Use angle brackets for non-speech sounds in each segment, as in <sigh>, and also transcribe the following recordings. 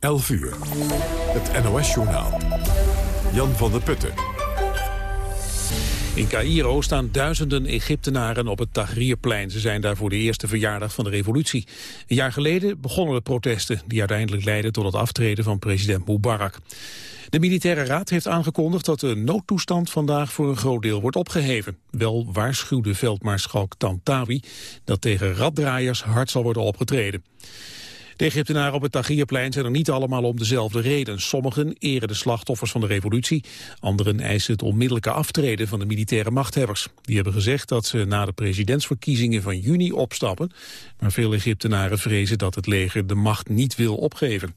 11 uur. Het NOS-journaal. Jan van der Putten. In Cairo staan duizenden Egyptenaren op het Tahrirplein. Ze zijn daar voor de eerste verjaardag van de revolutie. Een jaar geleden begonnen de protesten... die uiteindelijk leidden tot het aftreden van president Mubarak. De militaire raad heeft aangekondigd dat de noodtoestand vandaag voor een groot deel wordt opgeheven. Wel waarschuwde veldmaarschalk Tantawi dat tegen raddraaiers hard zal worden opgetreden. De Egyptenaren op het Tahrirplein zijn er niet allemaal om dezelfde reden. Sommigen eren de slachtoffers van de revolutie. Anderen eisen het onmiddellijke aftreden van de militaire machthebbers. Die hebben gezegd dat ze na de presidentsverkiezingen van juni opstappen. Maar veel Egyptenaren vrezen dat het leger de macht niet wil opgeven.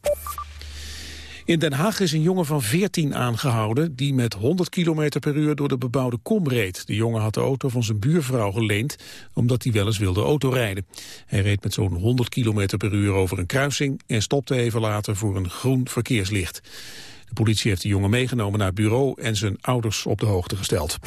In Den Haag is een jongen van 14 aangehouden die met 100 km per uur door de bebouwde kom reed. De jongen had de auto van zijn buurvrouw geleend omdat hij wel eens wilde autorijden. Hij reed met zo'n 100 km per uur over een kruising en stopte even later voor een groen verkeerslicht. De politie heeft de jongen meegenomen naar het bureau en zijn ouders op de hoogte gesteld.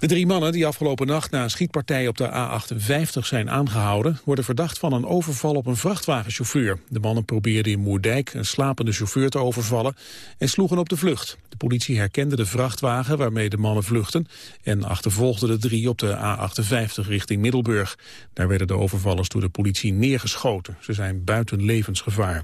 De drie mannen die afgelopen nacht na een schietpartij op de A58 zijn aangehouden... worden verdacht van een overval op een vrachtwagenchauffeur. De mannen probeerden in Moerdijk een slapende chauffeur te overvallen... en sloegen op de vlucht. De politie herkende de vrachtwagen waarmee de mannen vluchten... en achtervolgde de drie op de A58 richting Middelburg. Daar werden de overvallers door de politie neergeschoten. Ze zijn buiten levensgevaar.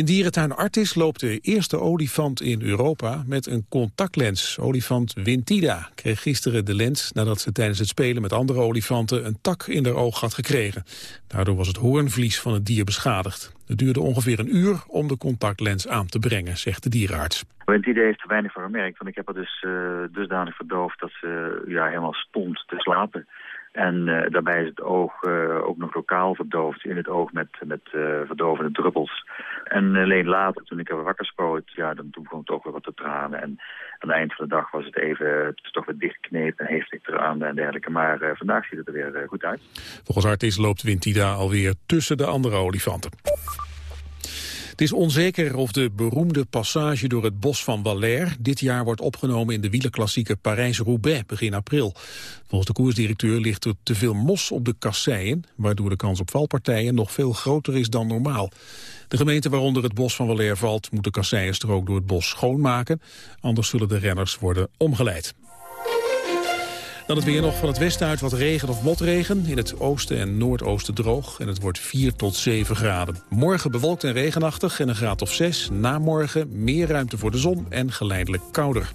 In dierentuin Artis loopt de eerste olifant in Europa met een contactlens. Olifant Wintida kreeg gisteren de lens nadat ze tijdens het spelen met andere olifanten een tak in haar oog had gekregen. Daardoor was het hoornvlies van het dier beschadigd. Het duurde ongeveer een uur om de contactlens aan te brengen, zegt de dierenarts. Wintida heeft weinig van gemerkt, want ik heb haar dus uh, dusdanig verdoofd dat ze ja, helemaal stond te slapen. En uh, daarbij is het oog uh, ook nog lokaal verdoofd in het oog met, met uh, verdovende druppels. En alleen later, toen ik er wakker spoot, ja, dan toen begon het toch weer wat te tranen. En aan het eind van de dag was het even, toch weer dichtgeknepen en heeft eraan en dergelijke. Maar vandaag ziet het er weer goed uit. Volgens artis loopt Wintida alweer tussen de andere olifanten. Het is onzeker of de beroemde passage door het bos van Valère dit jaar wordt opgenomen in de wielerklassieker Parijs-Roubaix begin april. Volgens de koersdirecteur ligt er te veel mos op de kasseien, waardoor de kans op valpartijen nog veel groter is dan normaal. De gemeente waaronder het bos van Valère valt moet de kasseienstrook door het bos schoonmaken, anders zullen de renners worden omgeleid. Dan het weer nog van het westen uit wat regen of motregen. In het oosten en noordoosten droog. En het wordt 4 tot 7 graden. Morgen bewolkt en regenachtig en een graad of 6. Na morgen meer ruimte voor de zon en geleidelijk kouder.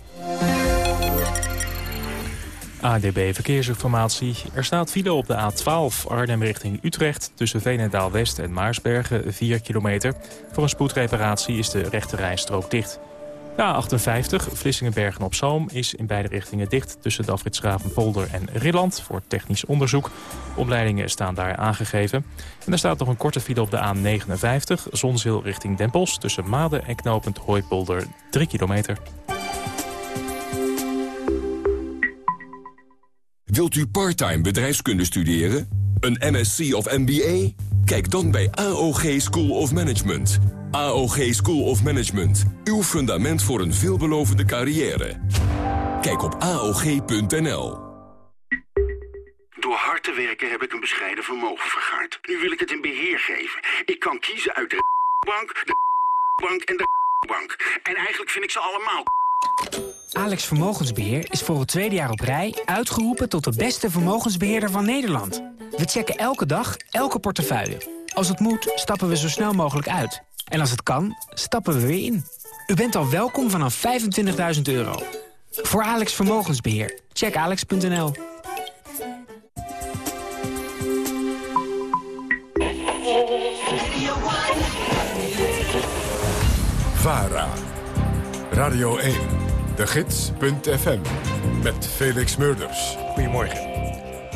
ADB Verkeersinformatie. Er staat file op de A12 Arnhem richting Utrecht... tussen Veenendaal West en Maarsbergen, 4 kilometer. Voor een spoedreparatie is de rechte rijstrook dicht. De A58 Vlissingenbergen op Zoom is in beide richtingen dicht... tussen de Polder en Rilland voor technisch onderzoek. Opleidingen staan daar aangegeven. En er staat nog een korte file op de A59 Zonzeel richting Dempels... tussen Maden en knooppunt Hooipolder 3 kilometer. Wilt u parttime bedrijfskunde studeren? Een MSc of MBA? Kijk dan bij AOG School of Management... AOG School of Management. Uw fundament voor een veelbelovende carrière. Kijk op AOG.nl. Door hard te werken heb ik een bescheiden vermogen vergaard. Nu wil ik het in beheer geven. Ik kan kiezen uit de bank, de bank en de bank. En eigenlijk vind ik ze allemaal Alex Vermogensbeheer is voor het tweede jaar op rij uitgeroepen tot de beste vermogensbeheerder van Nederland. We checken elke dag, elke portefeuille. Als het moet, stappen we zo snel mogelijk uit. En als het kan, stappen we weer in. U bent al welkom vanaf 25.000 euro. Voor Alex Vermogensbeheer. Check alex.nl. VARA. Radio 1. De Gids.fm. Met Felix Murders. Goedemorgen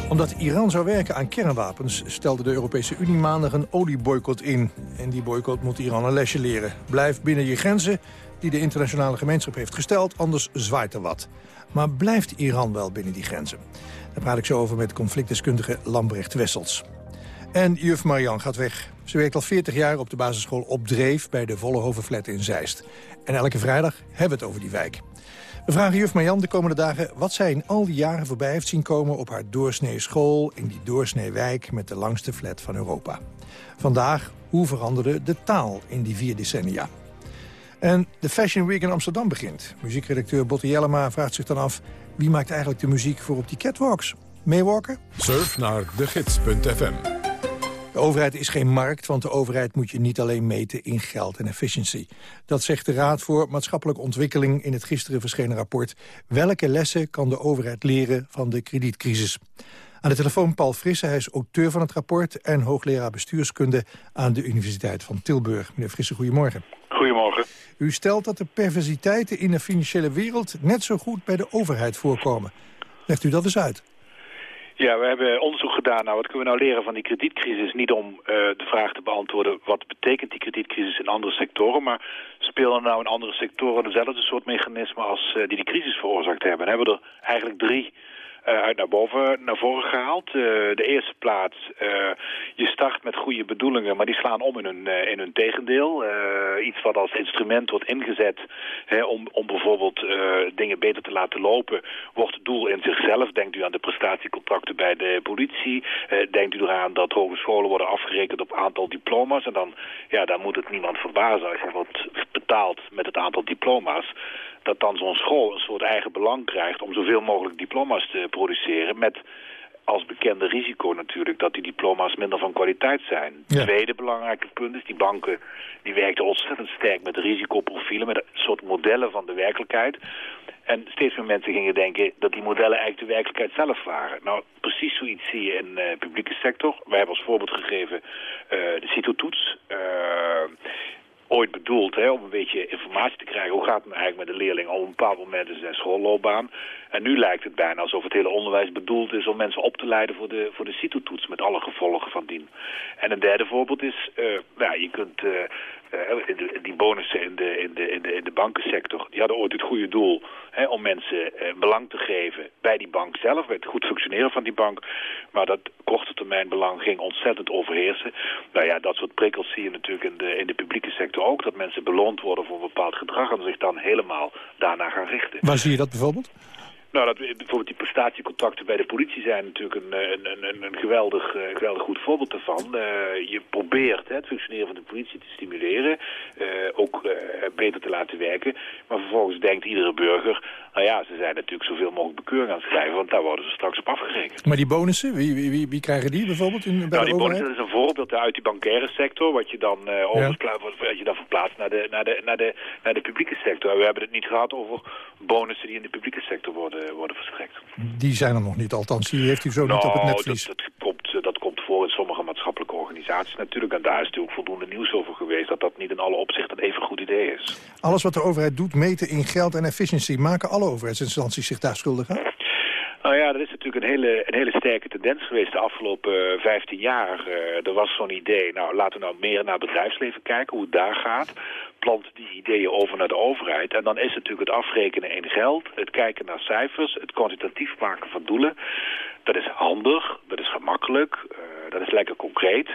omdat Iran zou werken aan kernwapens... stelde de Europese Unie maandag een olieboycott in. En die boycott moet Iran een lesje leren. Blijf binnen je grenzen die de internationale gemeenschap heeft gesteld... anders zwaait er wat. Maar blijft Iran wel binnen die grenzen? Daar praat ik zo over met conflictdeskundige Lambrecht Wessels. En juf Marian gaat weg. Ze werkt al 40 jaar op de basisschool Op Dreef... bij de Vollehovenflat in Zeist. En elke vrijdag hebben we het over die wijk. We vragen juf Marjan de komende dagen wat zij in al die jaren voorbij heeft zien komen... op haar doorsnee school in die doorsnee wijk met de langste flat van Europa. Vandaag Hoe veranderde de taal in die vier decennia? En de Fashion Week in Amsterdam begint. Muziekredacteur Botte Jellema vraagt zich dan af... wie maakt eigenlijk de muziek voor op die catwalks? Meewalken? Surf naar degids.fm. De overheid is geen markt, want de overheid moet je niet alleen meten in geld en efficiëntie. Dat zegt de Raad voor Maatschappelijke Ontwikkeling in het gisteren verschenen rapport. Welke lessen kan de overheid leren van de kredietcrisis? Aan de telefoon Paul Frisse, hij is auteur van het rapport... en hoogleraar bestuurskunde aan de Universiteit van Tilburg. Meneer Frisse, goedemorgen. Goedemorgen. U stelt dat de perversiteiten in de financiële wereld... net zo goed bij de overheid voorkomen. Legt u dat eens uit. Ja, we hebben onderzoek gedaan naar wat kunnen we nou leren van die kredietcrisis. Niet om uh, de vraag te beantwoorden wat betekent die kredietcrisis in andere sectoren. Maar spelen nou in andere sectoren dezelfde soort mechanismen als uh, die die crisis veroorzaakt hebben. En hebben we er eigenlijk drie uit naar boven, naar voren gehaald. Uh, de eerste plaats, uh, je start met goede bedoelingen, maar die slaan om in hun, in hun tegendeel. iets wat als instrument wordt ingezet hè, om, om bijvoorbeeld dingen beter te laten lopen, wordt het doel in zichzelf. Denkt u aan de prestatiecontracten bij de politie. denkt u eraan dat hogescholen worden afgerekend op aantal diploma's. En dan, ja, dan moet het niemand verbazen als je wordt betaald met het aantal diploma's dat dan zo'n school een soort eigen belang krijgt om zoveel mogelijk diploma's te produceren met als bekende risico natuurlijk dat die diploma's minder van kwaliteit zijn. Ja. Tweede belangrijke punt is, die banken die werkten ontzettend sterk met risicoprofielen, met een soort modellen van de werkelijkheid. En steeds meer mensen gingen denken dat die modellen eigenlijk de werkelijkheid zelf waren. Nou, precies zoiets zie je in de uh, publieke sector. Wij hebben als voorbeeld gegeven uh, de CITO-toets. Uh, ooit bedoeld hè, om een beetje informatie te krijgen. Hoe gaat het nou eigenlijk met de leerling op een bepaald moment in zijn schoolloopbaan? En nu lijkt het bijna alsof het hele onderwijs bedoeld is om mensen op te leiden voor de, voor de CITO-toets met alle gevolgen van dien. En een derde voorbeeld is, uh, nou, je kunt uh, die bonussen in de, in, de, in, de, in de bankensector, die hadden ooit het goede doel hè, om mensen belang te geven bij die bank zelf, bij het goed functioneren van die bank. Maar dat korte termijn belang ging ontzettend overheersen. Nou ja, dat soort prikkels zie je natuurlijk in de, in de publieke sector ook, dat mensen beloond worden voor een bepaald gedrag en zich dan helemaal daarna gaan richten. Waar zie je dat bijvoorbeeld? Nou, dat, bijvoorbeeld die prestatiecontacten bij de politie zijn natuurlijk een, een, een, een geweldig, uh, geweldig goed voorbeeld daarvan. Uh, je probeert hè, het functioneren van de politie te stimuleren, ook beter te laten werken. Maar vervolgens denkt iedere burger, nou ja, ze zijn natuurlijk zoveel mogelijk bekeuring aan het schrijven, want daar worden ze straks op afgerekend. Maar die bonussen, wie, wie, wie, wie krijgen die bijvoorbeeld in, bij nou, die bonussen is een voorbeeld uit die bankaire sector, wat je dan, ja. wat je dan verplaatst naar de, naar, de, naar, de, naar de publieke sector. We hebben het niet gehad over bonussen die in de publieke sector worden worden verstrekt. Die zijn er nog niet, althans. Die heeft u zo niet op het nou, netvlies. Dat, dat komt voor in sommige maatschappelijke natuurlijk. En daar is natuurlijk voldoende nieuws over geweest... dat dat niet in alle opzichten een even goed idee is. Alles wat de overheid doet, meten in geld en efficiëntie... maken alle overheidsinstanties zich daar schuldig aan? Nou ja, dat is natuurlijk een hele, een hele sterke tendens geweest de afgelopen uh, 15 jaar. Uh, er was zo'n idee, nou laten we nou meer naar het bedrijfsleven kijken, hoe het daar gaat. Plant die ideeën over naar de overheid. En dan is natuurlijk het afrekenen in geld, het kijken naar cijfers, het kwantitatief maken van doelen. Dat is handig, dat is gemakkelijk, uh, dat is lekker concreet.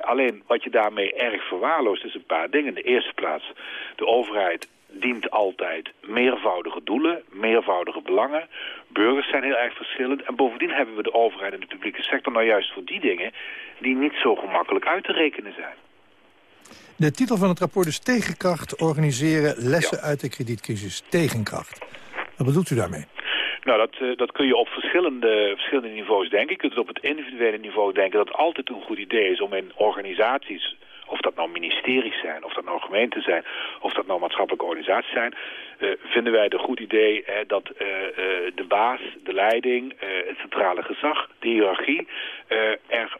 Alleen wat je daarmee erg verwaarloost is een paar dingen. In de eerste plaats, de overheid dient altijd meervoudige doelen, meervoudige belangen. Burgers zijn heel erg verschillend. En bovendien hebben we de overheid en de publieke sector nou juist voor die dingen... die niet zo gemakkelijk uit te rekenen zijn. De titel van het rapport is Tegenkracht organiseren lessen ja. uit de kredietcrisis. Tegenkracht. Wat bedoelt u daarmee? Nou, dat, uh, dat kun je op verschillende, verschillende niveaus denken. Je kunt het op het individuele niveau denken dat het altijd een goed idee is om in organisaties of dat nou ministeries zijn, of dat nou gemeenten zijn, of dat nou maatschappelijke organisaties zijn, uh, vinden wij het een goed idee hè, dat uh, uh, de baas, de leiding, het centrale gezag, de hiërarchie er,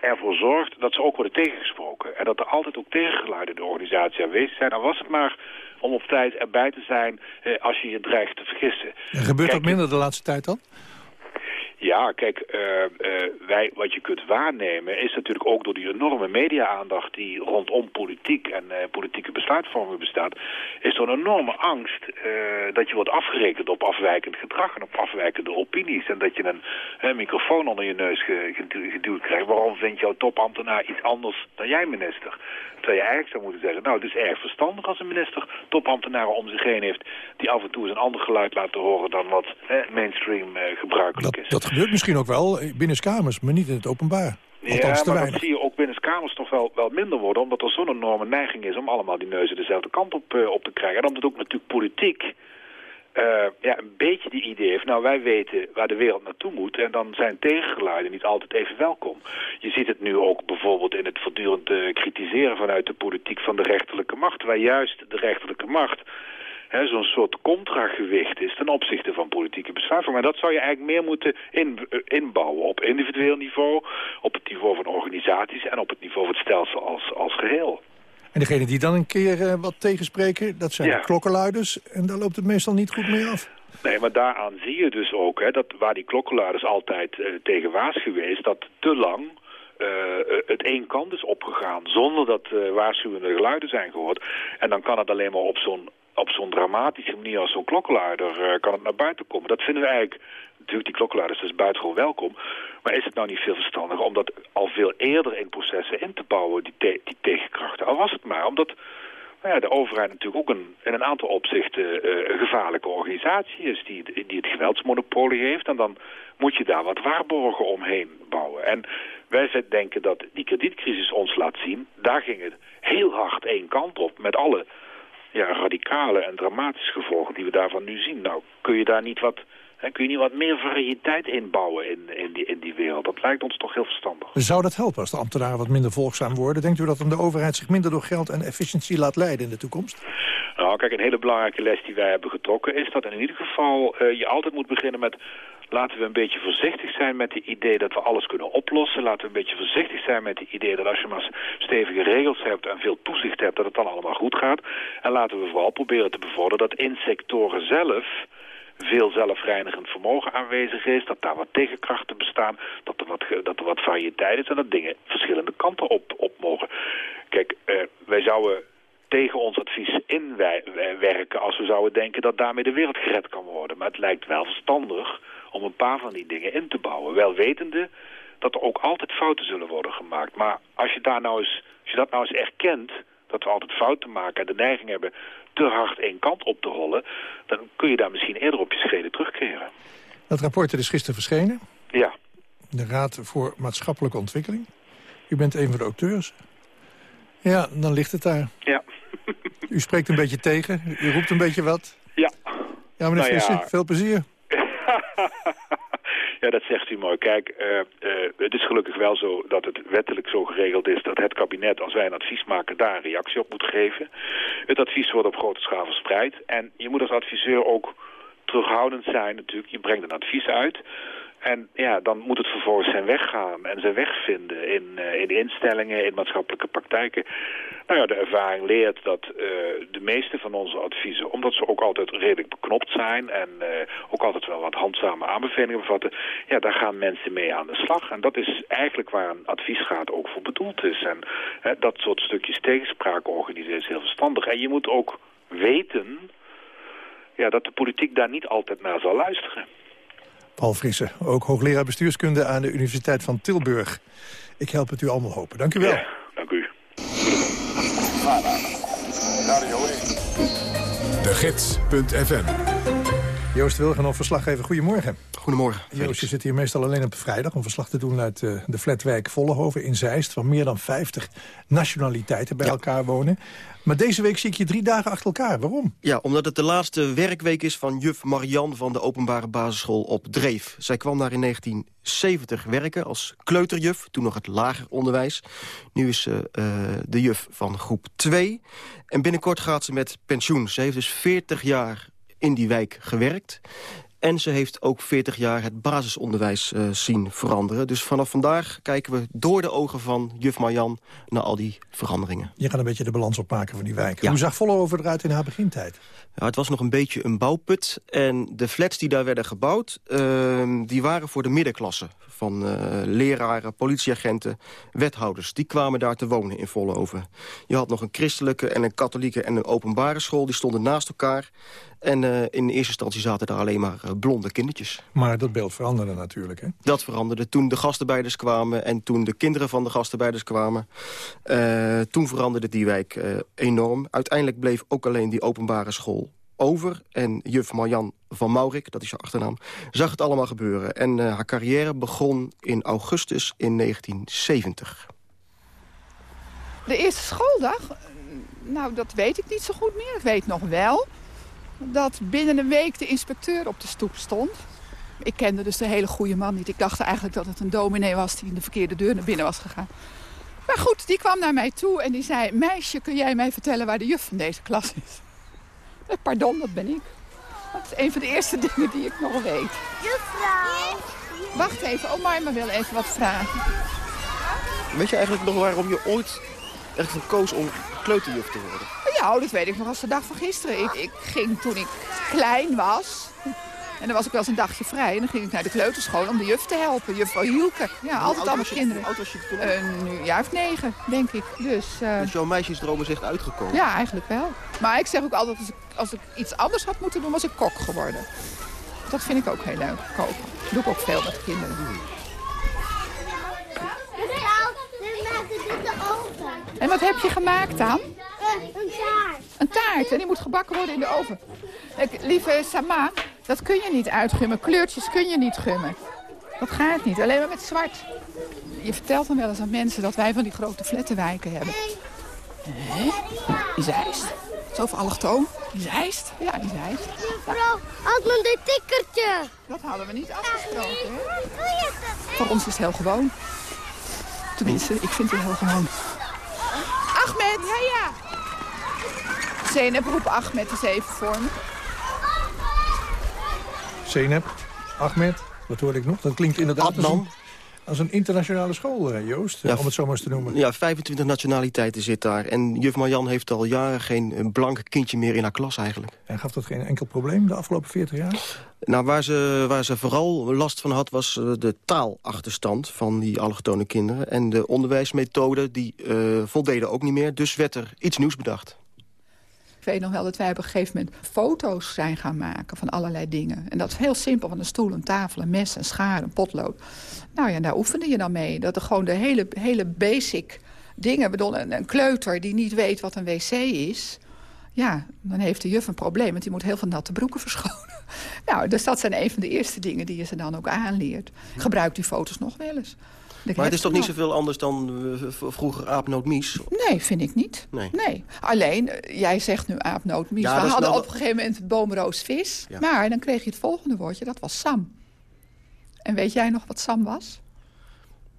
ervoor zorgt dat ze ook worden tegengesproken. En dat er altijd ook tegengeluiden de organisatie aanwezig zijn. Dan was het maar om op tijd erbij te zijn als je je dreigt te vergissen. En gebeurt Kijk, dat minder de laatste tijd dan? Ja, kijk, uh, uh, wij, wat je kunt waarnemen is natuurlijk ook door die enorme media-aandacht die rondom politiek en uh, politieke besluitvorming bestaat, is er een enorme angst dat je wordt afgerekend op afwijkend gedrag en op afwijkende opinies. En dat je een, een microfoon onder je neus geduwd krijgt. Waarom vindt jouw topambtenaar iets anders dan jij minister? Terwijl je eigenlijk zou moeten zeggen, nou het is erg verstandig als een minister topambtenaren om zich heen heeft die af en toe eens een ander geluid laten horen dan wat mainstream gebruikelijk dat, is. Dat gebeurt misschien ook wel binnen kamers, maar niet in het openbaar. Althans te maar weinig. dat zie je ook binnen kamers toch wel, wel minder worden... omdat er zo'n enorme neiging is om allemaal die neuzen dezelfde kant op, eh, op te krijgen. En omdat ook natuurlijk politiek eh, ja, een beetje die idee heeft... nou, wij weten waar de wereld naartoe moet... en dan zijn tegengeluiden niet altijd even welkom. Je ziet het nu ook bijvoorbeeld in het voortdurend eh, kritiseren... vanuit de politiek van de rechterlijke macht... waar juist de rechterlijke macht zo'n soort contragewicht is ten opzichte van politieke besluitvorming. Maar dat zou je eigenlijk meer moeten in, eh, inbouwen op individueel niveau, op het niveau van organisaties en op het niveau van het stelsel als, als geheel. En degene die dan een keer eh, wat tegenspreken, dat zijn Ja. de klokkenluiders. En daar loopt het meestal niet goed mee af. Nee, maar daaraan zie je dus ook hè, dat waar die klokkenluiders altijd eh, tegen waarschuwen is, dat te lang het één kant is opgegaan zonder dat waarschuwende geluiden zijn gehoord. En dan kan het alleen maar op zo'n op zo'n dramatische manier als zo'n klokkenluider eh, kan het naar buiten komen. Dat vinden we eigenlijk, natuurlijk die klokkenluiders dus buitengewoon welkom. Maar is het nou niet veel verstandiger om dat al veel eerder in processen in te bouwen, die, die tegenkrachten? Al was het maar, omdat nou ja, de overheid natuurlijk ook een, in een aantal opzichten eh, een gevaarlijke organisatie is die, die het geweldsmonopolie heeft. En dan moet je daar wat waarborgen omheen bouwen. En wij denken dat die kredietcrisis ons laat zien, daar ging het heel hard één kant op met alle ja, radicale en dramatische gevolgen die we daarvan nu zien. Nou, kun je daar niet wat, hè, kun je niet wat meer variëteit inbouwen in, in, die, in die wereld? Dat lijkt ons toch heel verstandig. Zou dat helpen als de ambtenaren wat minder volgzaam worden? Denkt u dat dan de overheid zich minder door geld en efficiëntie laat leiden in de toekomst? Nou, kijk, een hele belangrijke les die wij hebben getrokken is dat in ieder geval eh, je altijd moet beginnen met... Laten we een beetje voorzichtig zijn met het idee dat we alles kunnen oplossen. Laten we een beetje voorzichtig zijn met het idee dat als je maar stevige regels hebt en veel toezicht hebt, dat het dan allemaal goed gaat. En laten we vooral proberen te bevorderen dat in sectoren zelf veel zelfreinigend vermogen aanwezig is, dat daar wat tegenkrachten bestaan, dat er wat, dat er wat variëteit is en dat dingen verschillende kanten op, op mogen. Kijk, eh, wij zouden tegen ons advies inwerken als we zouden denken dat daarmee de wereld gered kan worden. Maar het lijkt wel verstandig om een paar van die dingen in te bouwen. Wel wetende dat er ook altijd fouten zullen worden gemaakt. Maar als je, daar nou eens, als je dat nou eens erkent, dat we altijd fouten maken en de neiging hebben te hard één kant op te rollen, dan kun je daar misschien eerder op je schreden terugkeren. Dat rapport is gisteren verschenen. Ja. De Raad voor Maatschappelijke Ontwikkeling. U bent een van de auteurs. Ja, dan ligt het daar. Ja. U spreekt een beetje tegen. U roept een beetje wat. Ja. Ja, meneer Nou ja. Visser, veel plezier. <laughs> Ja, dat zegt u mooi. Kijk, eh, eh, het is gelukkig wel zo dat het wettelijk zo geregeld is dat het kabinet, als wij een advies maken, daar een reactie op moet geven. Het advies wordt op grote schaal verspreid. En je moet als adviseur ook terughoudend zijn natuurlijk. Je brengt een advies uit. En ja, dan moet het vervolgens zijn weg gaan en zijn weg vinden in, eh, in instellingen, in maatschappelijke praktijken. Nou ja, de ervaring leert dat eh, de meeste van onze adviezen, omdat ze ook altijd redelijk beknopt zijn en eh, ook altijd wel wat handzame aanbevelingen bevatten, ja, daar gaan mensen mee aan de slag. En dat is eigenlijk waar een adviesraad ook voor bedoeld is. En dat soort stukjes tegenspraak organiseren is heel verstandig. En je moet ook weten ja, dat de politiek daar niet altijd naar zal luisteren. Paul Frisse, ook hoogleraar bestuurskunde aan de Universiteit van Tilburg. Ik help het u allemaal hopen. Dank u wel. dank u. De Gids.fm Joost Wilgenhoff, verslaggever. Goedemorgen. Goedemorgen. Joost, je zit hier meestal alleen op vrijdag om verslag te doen uit eh, de flatwijk Vollenhoven in Zeist... waar meer dan 50 nationaliteiten bij elkaar wonen. Maar deze week zie ik je drie dagen achter elkaar. Waarom? Ja, omdat het de laatste werkweek is van juf Marian van de openbare basisschool op Dreef. Zij kwam daar in 1970 werken als kleuterjuf, toen nog het lager onderwijs. Nu is ze eh, de juf van groep 2. En binnenkort gaat ze met pensioen. Ze heeft dus 40 jaar in die wijk gewerkt. En ze heeft ook 40 jaar het basisonderwijs eh, zien veranderen. Dus vanaf vandaag kijken we door de ogen van juf Marian naar al die veranderingen. Je gaat een beetje de balans opmaken van die wijk. Ja. Hoe zag Vollenhoven eruit in haar begintijd? Ja, het was nog een beetje een bouwput. En de flats die daar werden gebouwd, ehm, die waren voor de middenklasse. Van eh, leraren, politieagenten, wethouders. Die kwamen daar te wonen in Vollenhoven. Je had nog een christelijke en een katholieke en een openbare school. Die stonden naast elkaar. En eh, in eerste instantie zaten daar alleen maar eh, blonde kindertjes. Maar dat beeld veranderde natuurlijk, hè? Dat veranderde toen de gastenbeiders kwamen en toen de kinderen van de gastenbeiders kwamen. Toen veranderde die wijk enorm. Uiteindelijk bleef ook alleen die openbare school over. En juf Marjan van Maurik, dat is haar achternaam, zag het allemaal gebeuren. En uh, haar carrière begon in augustus in 1970. De eerste schooldag? Nou, dat weet ik niet zo goed meer. Ik weet nog wel dat binnen een week de inspecteur op de stoep stond. Ik kende dus de hele goede man niet. Ik dacht eigenlijk dat het een dominee was die in de verkeerde deur naar binnen was gegaan. Maar goed, die kwam naar mij toe en die zei... meisje, kun jij mij vertellen waar de juf van deze klas is? <laughs> Pardon, dat ben ik. Dat is een van de eerste dingen die ik nog weet. Juffrouw! Wacht even, oma wil even wat vragen. Weet je eigenlijk nog waarom je ooit echt koos om kleuterjuf te worden? Ja, dat weet ik nog als de dag van gisteren. Ik, ik ging toen ik klein was... En dan was ik wel eens een dagje vrij. En dan ging ik naar de kleuterschool om de juf te helpen. Juffrouw Hielke. Ja, altijd allemaal kinderen. Hoe oud was je toen? Uh, nu, ja, of negen, denk ik. Dus, uh... dus jouw meisjesdroom is echt uitgekomen? Ja, eigenlijk wel. Maar ik zeg ook altijd, als ik, als ik iets anders had moeten doen, was ik kok geworden. Dat vind ik ook heel leuk, koken. Dat doe ik ook veel met kinderen. En wat heb je gemaakt dan? Een taart. Een taart. En die moet gebakken worden in de oven. Ik, lieve Sama, dat kun je niet uitgummen. Kleurtjes kun je niet gummen. Dat gaat niet. Alleen maar met zwart. Je vertelt dan wel eens aan mensen dat wij van die grote flattenwijken hebben. Nee, die zeist. Zoveel allochtoon. Die zeist. Ja, die zeist. Mevrouw, had me dit tikkertje. Dat hadden we niet afgesproken. Hè? Voor ons is het heel gewoon. Tenminste, ik vind het heel gewoon. Ahmed, ja ja. Zeynep, roep Ahmed eens even voor me. Zeynep, Ahmed, wat hoorde ik nog? Dat klinkt inderdaad als een, als een internationale school, eh, Joost, ja, om het zo maar eens te noemen. Ja, 25 nationaliteiten zit daar. En juf Marjan heeft al jaren geen blank kindje meer in haar klas eigenlijk. En gaf dat geen enkel probleem de afgelopen 40 jaar? Nou, waar ze, waar ze vooral last van had, was eh, de taalachterstand van die allochtone kinderen. En de onderwijsmethoden, die uh, voldeden ook niet meer. Dus werd er iets nieuws bedacht. Ik weet nog wel dat wij op een gegeven moment foto's zijn gaan maken van allerlei dingen. En dat is heel simpel, van een stoel, een tafel, een mes, een schaar, een potlood. Nou ja, daar oefende je dan mee. Dat er gewoon de hele, hele basic dingen... bedoel, een, een kleuter die niet weet wat een wc is... ja, dan heeft de juf een probleem, want die moet heel veel natte broeken verschonen. <laughs> Nou, dus dat zijn een van de eerste dingen die je ze dan ook aanleert. Gebruik die foto's nog wel eens maar het is toch niet zoveel anders dan uh, vroeger aapnootmies? Nee, vind ik niet. Nee. nee. Alleen, uh, jij zegt nu aapnootmies. Ja, We hadden op een gegeven moment boomroosvis. Ja. Maar dan kreeg je het volgende woordje, dat was sam. En weet jij nog wat sam was?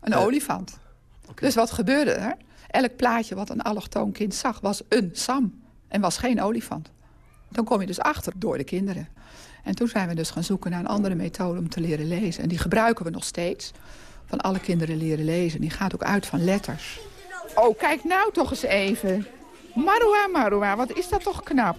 Een uh, olifant. Okay. Dus wat gebeurde er? Elk plaatje wat een allochtoon kind zag, was een sam. En was geen olifant. Dan kom je dus achter door de kinderen. En toen zijn we dus gaan zoeken naar een andere methode om te leren lezen. En die gebruiken we nog steeds van alle kinderen leren lezen. Die gaat ook uit van letters. Oh, kijk nou toch eens even. Marua, Marua, wat is dat toch knap.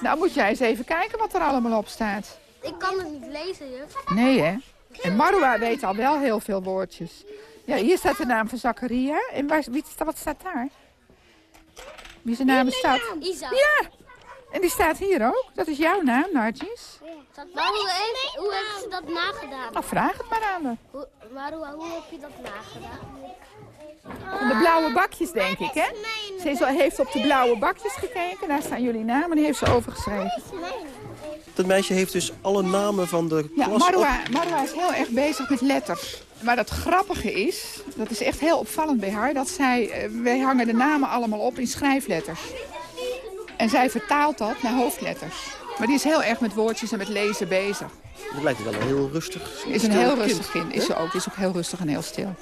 Nou moet jij eens even kijken wat er allemaal op staat. Ik kan het niet lezen, juf. Nee, hè? En Marua weet al wel heel veel woordjes. Ja, hier staat de naam van Zakaria. En waar, wie, wat staat daar? Wie zijn naam staat? Isa. Ja, en die staat hier ook. Dat is jouw naam, Nargis. Ja. Maar hoe, heeft, hoe heeft ze dat nagedaan? Nou, vraag het maar aan haar. Hoe, maar hoe, hoe heb je dat nagedaan? Van de blauwe bakjes, denk ik, hè? Ze heeft op de blauwe bakjes gekeken. Daar staan jullie namen en die heeft ze overgeschreven. Dat meisje heeft dus alle namen van de klas... Ja, Marwa, Marwa is heel erg bezig met letters. Maar het grappige is, dat is echt heel opvallend bij haar... dat zij, eh, wij hangen de namen allemaal op in schrijfletters. En zij vertaalt dat naar hoofdletters. Maar die is heel erg met woordjes en met lezen bezig. Dat lijkt wel een heel rustig Is een heel rustig kind, is ze ook. Is ook heel rustig en heel stil.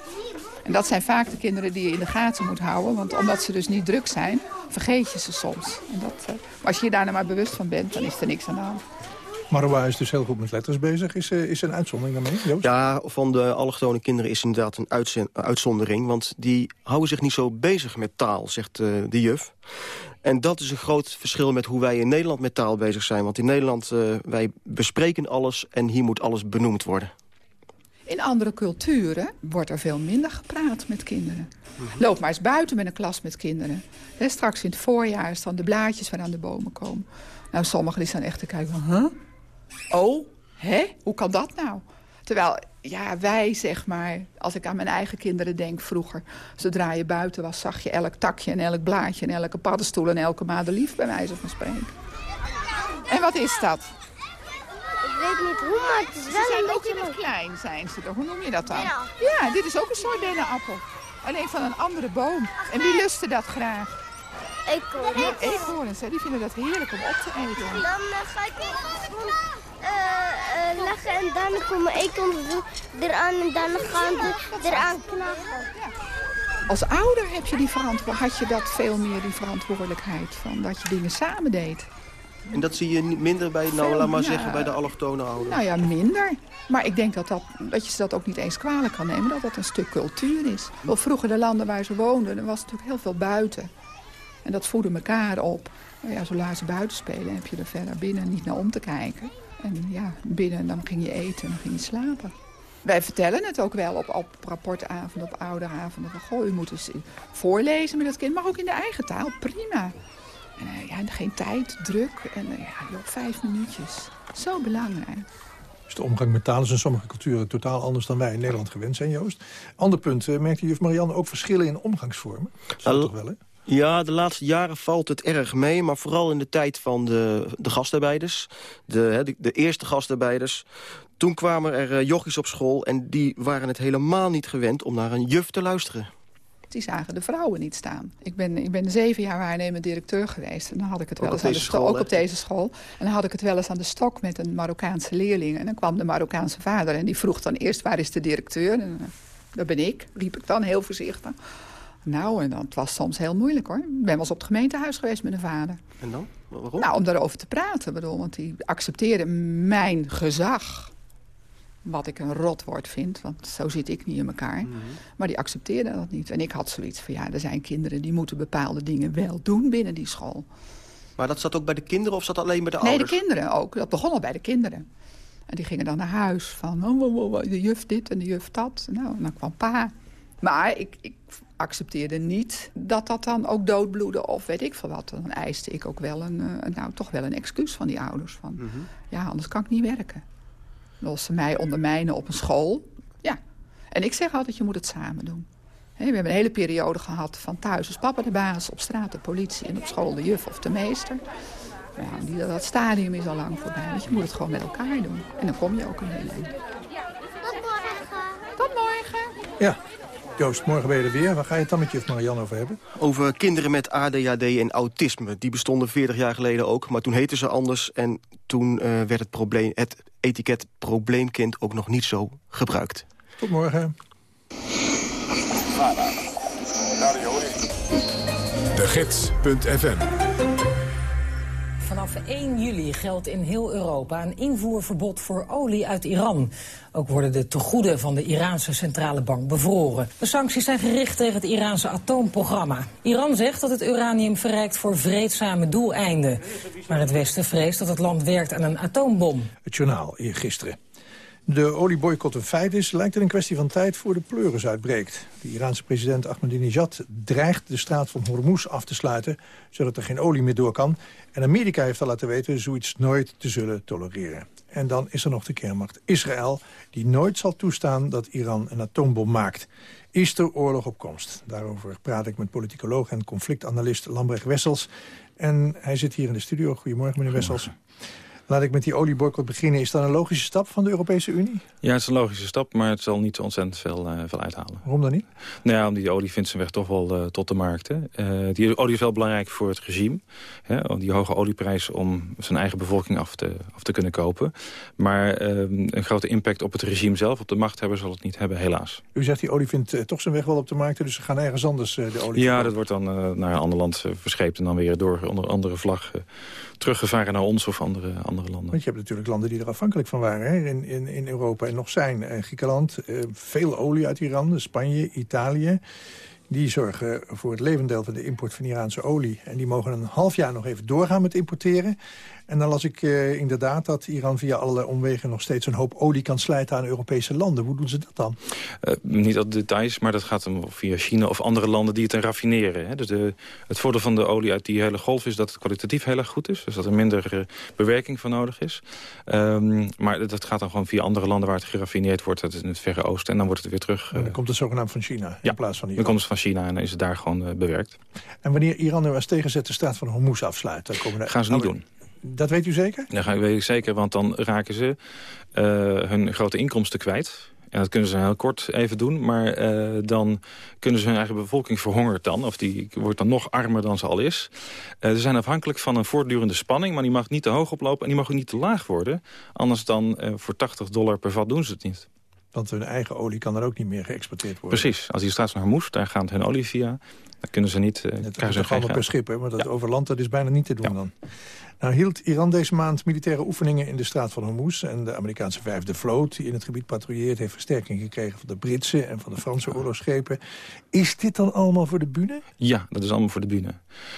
En dat zijn vaak de kinderen die je in de gaten moet houden. Want omdat ze dus niet druk zijn, vergeet je ze soms. En dat, uh, maar als je je daar nou maar bewust van bent, dan is er niks aan de hand. Marwa is dus heel goed met letters bezig. Is, uh, is er een uitzondering daarmee, Joost? Ja, van de allochtone kinderen is inderdaad een uitzondering. Want die houden zich niet zo bezig met taal, zegt uh, de juf. En dat is een groot verschil met hoe wij in Nederland met taal bezig zijn. Want in Nederland, uh, wij bespreken alles en hier moet alles benoemd worden. In andere culturen wordt er veel minder gepraat met kinderen. Loop maar eens buiten met een klas met kinderen. He, straks in het voorjaar staan de blaadjes waar aan de bomen komen. Nou, sommigen die staan echt te kijken van, huh? Oh, hè? Hoe kan dat nou? Terwijl ja, wij zeg maar, als ik aan mijn eigen kinderen denk vroeger... zodra je buiten was, zag je elk takje en elk blaadje... en elke paddenstoel en elke madelief, bij wijze van spreken. En wat is dat? Ik weet niet hoe, maar het is wel ze zijn een ook in het klein, zijn ze er. Hoe noem je dat dan? Ja. Dit is ook een soort dennenappel. Alleen van een andere boom. En wie lustte dat graag? Eekhoorn. Eekhoorns, hè? die vinden dat heerlijk om op te eten. Dan eh, ga ik gewoon eh, eh, leggen en daarna komen eekhoorns eraan en daarna gaan ze eraan knagen. Als ouder heb je die had je dat veel meer, die verantwoordelijkheid. Van dat je dingen samen deed. En dat zie je minder bij, nou laat maar ja. zeggen, bij de allochtone ouders. Nou ja, minder. Maar ik denk dat, dat, dat je ze dat ook niet eens kwalijk kan nemen. Dat dat een stuk cultuur is. Wel, vroeger de landen waar ze woonden, er was natuurlijk heel veel buiten. En dat voedde elkaar op. Nou ja, zolang ze buiten spelen, heb je er verder binnen niet naar om te kijken. En ja, binnen dan ging je eten en dan ging je slapen. Wij vertellen het ook wel op, op rapportavonden, op ouderavonden. Van, goh, u moet eens voorlezen met het kind, maar ook in de eigen taal. Prima. En, eh, ja, geen tijd, druk. En eh, ja, joh, vijf minuutjes. Zo belangrijk. Dus de omgang met taal is in sommige culturen totaal anders dan wij in Nederland gewend zijn, Joost. Ander punt, eh, merkte juf Marianne ook verschillen in omgangsvormen? Zo Al- toch wel, hè? Ja, de laatste jaren valt het erg mee. Maar vooral in de tijd van de, de gastarbeiders. De, hè, de, de eerste gastarbeiders. Toen kwamen er eh, jochies op school. En die waren het helemaal niet gewend om naar een juf te luisteren. Die zagen de vrouwen niet staan. Ik ben, ik ben zeven jaar waarnemend directeur geweest. En dan had ik het wel eens aan de school, Ook op deze school. En dan had ik het wel eens aan de stok met een Marokkaanse leerling. En dan kwam de Marokkaanse vader. En die vroeg dan eerst waar is de directeur? En eh, dat ben ik, riep ik dan heel voorzichtig. Nou, en dat het was soms heel moeilijk hoor. Ik ben wel eens op het gemeentehuis geweest met een vader. En dan? Waarom? Nou, om daarover te praten. Bedoel, want die accepteerde mijn gezag. Wat ik een rotwoord vind, want zo zit ik niet in elkaar. Mhm. Maar die accepteerde dat niet. En ik had zoiets van, ja, er zijn kinderen die moeten bepaalde dingen wel doen binnen die school. Maar dat zat ook bij de kinderen of zat dat alleen bij de nee, ouders? de kinderen ook. Dat begon al bij de kinderen. En die gingen dan naar huis van, oh, oh, oh, oh, de juf dit en de juf dat. Nou, en dan kwam pa. Maar ik, ik accepteerde niet dat dat dan ook doodbloedde of weet ik veel wat. Dan eiste ik ook wel een, eh, nou, toch wel een excuus van die ouders. Van, Mhm. ja, anders kan ik niet werken. Als ze mij ondermijnen op een school, ja. En ik zeg altijd, je moet het samen doen. Hè, we hebben een hele periode gehad van thuis is papa de baas, op straat de politie en op school de juf of de meester. Ja, die, dat stadium is al lang voorbij. Want je moet het gewoon met elkaar doen. En dan kom je ook een hele eind. Tot morgen. Tot morgen. Ja. Joost, morgen ben je er weer. Waar ga je het dan met juf Marianne over hebben? Over kinderen met ADHD en autisme. Die bestonden 40 jaar geleden ook, maar toen heten ze anders... en toen eh, werd het, probleem, het etiket probleemkind ook nog niet zo gebruikt. Tot morgen. De Gids.fm Vanaf 1 juli geldt in heel Europa een invoerverbod voor olie uit Iran. Ook worden de tegoeden van de Iraanse centrale bank bevroren. De sancties zijn gericht tegen het Iraanse atoomprogramma. Iran zegt dat het uranium verrijkt voor vreedzame doeleinden. Maar het Westen vreest dat het land werkt aan een atoombom. Het journaal gisteren. De olieboycott een feit is, lijkt het een kwestie van tijd voor de pleuris uitbreekt. De Iraanse president Ahmadinejad dreigt de straat van Hormuz af te sluiten... zodat er geen olie meer door kan. En Amerika heeft al laten weten zoiets nooit te zullen tolereren. En dan is er nog de kernmacht Israël... die nooit zal toestaan dat Iran een atoombom maakt. Is er oorlog op komst? Daarover praat ik met politicoloog en conflictanalist Lambrecht Wessels. En hij zit hier in de studio. Goedemorgen, meneer Wessels. Laat ik met die olieboycott beginnen. Is dat een logische stap van de Europese Unie? Ja, het is een logische stap, maar het zal niet zo ontzettend veel, uh, veel uithalen. Waarom dan niet? Nou ja, die olie vindt zijn weg toch wel uh, tot de markt. Hè. Uh, die olie is wel belangrijk voor het regime. Hè, die hoge olieprijs om zijn eigen bevolking af te, af te kunnen kopen. Maar ehm, een grote impact op het regime zelf, op de machthebber, zal het niet hebben, helaas. U zegt die olie vindt toch zijn weg wel op de markt, dus ze gaan ergens anders de olie Ja, dat wordt dan naar een ander land verscheept en dan weer door onder andere vlag teruggevaren naar ons of andere, andere landen. Want je hebt natuurlijk landen die er afhankelijk van waren hè? In, in, in Europa en nog zijn. Eh, Griekenland, eh, veel olie uit Iran, Spanje, Italië. Die zorgen voor het levendeel van de import van Iraanse olie. En die mogen een half jaar nog even doorgaan met importeren. En dan las ik uh, inderdaad dat Iran via allerlei omwegen... nog steeds een hoop olie kan slijten aan Europese landen. Hoe doen ze dat dan? Uh, niet al details, maar dat gaat hem via China of andere landen die het dan raffineren. Hè. Dus de, het voordeel van de olie uit die hele golf is dat het kwalitatief heel erg goed is. Dus dat er minder uh, bewerking van nodig is. Um, maar dat gaat dan gewoon via andere landen waar het geraffineerd wordt. Dat is in het Verre Oosten. En dan wordt het weer terug... en dan komt het zogenaamd van China ja, in plaats van Iran. dan komt het van China en dan is het daar gewoon bewerkt. En wanneer Iran nu als tegenzet de straat van Hormuz afsluit... Dan komen Gaan ze niet doen. Dat weet u zeker? Dat weet ik zeker, want dan raken ze uh, hun grote inkomsten kwijt. En dat kunnen ze heel kort even doen, maar uh, dan kunnen ze hun eigen bevolking verhongert dan. Of die wordt dan nog armer dan ze al is. Uh, ze zijn afhankelijk van een voortdurende spanning, maar die mag niet te hoog oplopen en die mag ook niet te laag worden. Anders dan uh, voor 80 dollar per vat doen ze het niet. Want hun eigen olie kan er ook niet meer geëxporteerd worden. Precies. Als die straks naar Hormuz, daar gaat hun olie via. Dan kunnen ze niet... Uh, dat krijgen ze per schip, hè? maar dat ja. over land dat is bijna niet te doen ja. dan. Nou hield Iran deze maand militaire oefeningen in de straat van Hormuz... en de Amerikaanse vijfde vloot die in het gebied patrouilleert... heeft versterking gekregen van de Britse en van de Franse oorlogsschepen. Is dit dan allemaal voor de bühne? Ja, dat is allemaal voor de bühne.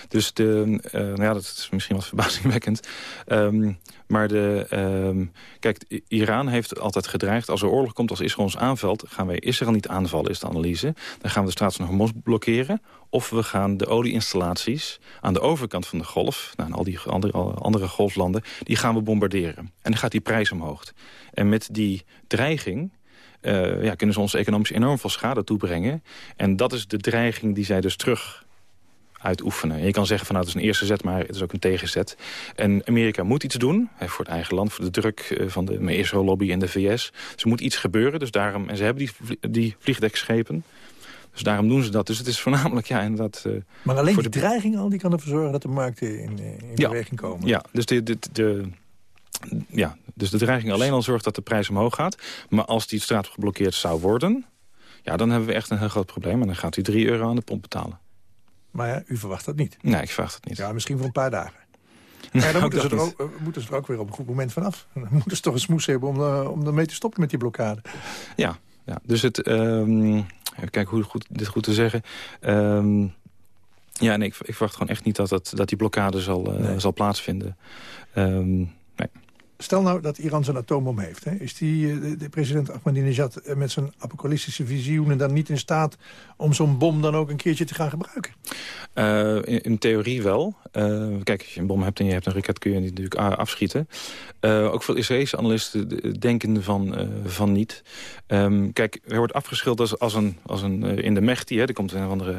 Dus de, uh, nou ja, dat is misschien wat <laughs> verbazingwekkend. Um, maar de, um, kijk, Iran heeft altijd gedreigd... als er oorlog komt, als Israël ons aanvalt... gaan wij Israël niet aanvallen, is de analyse. Dan gaan we de straat van Hormuz blokkeren... of we gaan de olieinstallaties aan de overkant van de golf... Nou, en al die andere, andere golflanden, die gaan we bombarderen. En dan gaat die prijs omhoog. En met die dreiging... Uh, ja, kunnen ze ons economisch enorm veel schade toebrengen. En dat is de dreiging die zij dus terug uitoefenen. En je kan zeggen van nou, het is een eerste zet, maar het is ook een tegenzet. En Amerika moet iets doen, hè, voor het eigen land, voor de druk van de Israël-lobby en de VS. Ze moet iets gebeuren, dus daarom, en ze hebben die, die vliegdekschepen. Dus daarom doen ze dat. Dus het is voornamelijk, ja, inderdaad... Uh, maar alleen die de... dreiging al, die kan ervoor zorgen dat de markten in, in ja, beweging komen. Ja, dus de, de, de, ja, dus de dreiging alleen al zorgt dat de prijs omhoog gaat. Maar als die straat geblokkeerd zou worden... ja, dan hebben we echt een heel groot probleem. En dan gaat u 3 euro aan de pomp betalen. Maar ja, u verwacht dat niet. Nee, ik verwacht het niet. Ja, misschien voor een paar dagen. <laughs> Ja, dan moeten ze, er ook, moeten ze er ook weer op een goed moment vanaf. <laughs> Dan moeten ze toch een smoes hebben om, uh, om ermee te stoppen met die blokkade. Ja, ja. dus het... Um, kijk hoe goed, dit goed te zeggen. Um, ja, nee, ik, ik verwacht gewoon echt niet dat, het, dat die blokkade zal, nee. zal plaatsvinden. Um. Stel nou dat Iran zijn atoombom heeft. Hè? Is die, de, de president Ahmadinejad met zijn apocalyptische visioenen dan niet in staat... om zo'n bom dan ook een keertje te gaan gebruiken? Uh, in, theorie wel. Kijk, als je een bom hebt en je hebt een raket kun je die natuurlijk afschieten. Ook veel Israëlische analisten denken van, van niet. Um, kijk, er wordt afgeschild als, als een, als een in de Mechti. Hè, er komt een andere,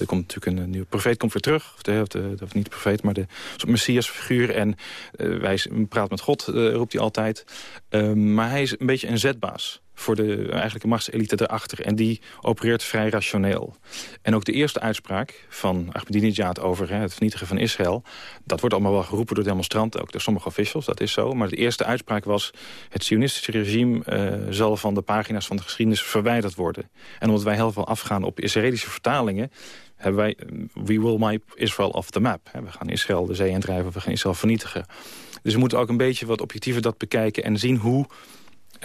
er komt natuurlijk een nieuwe profeet komt weer terug. Of, of, de, of niet de profeet, maar de Messias figuur. En wij praten met God roept hij altijd. Um, maar hij is een beetje een zetbaas voor de eigenlijke machtselite erachter. En die opereert vrij rationeel. En ook de eerste uitspraak van Ahmadinejad over hè, het vernietigen van Israël... dat wordt allemaal wel geroepen door demonstranten, ook door sommige officials, dat is zo. Maar de eerste uitspraak was... het sionistische regime uh, zal van de pagina's van de geschiedenis verwijderd worden. En omdat wij heel veel afgaan op Israëlische vertalingen hebben wij, we will wipe Israel off the map. We gaan Israël de zee indrijven, we gaan Israël vernietigen. Dus we moeten ook een beetje wat objectiever dat bekijken... en zien hoe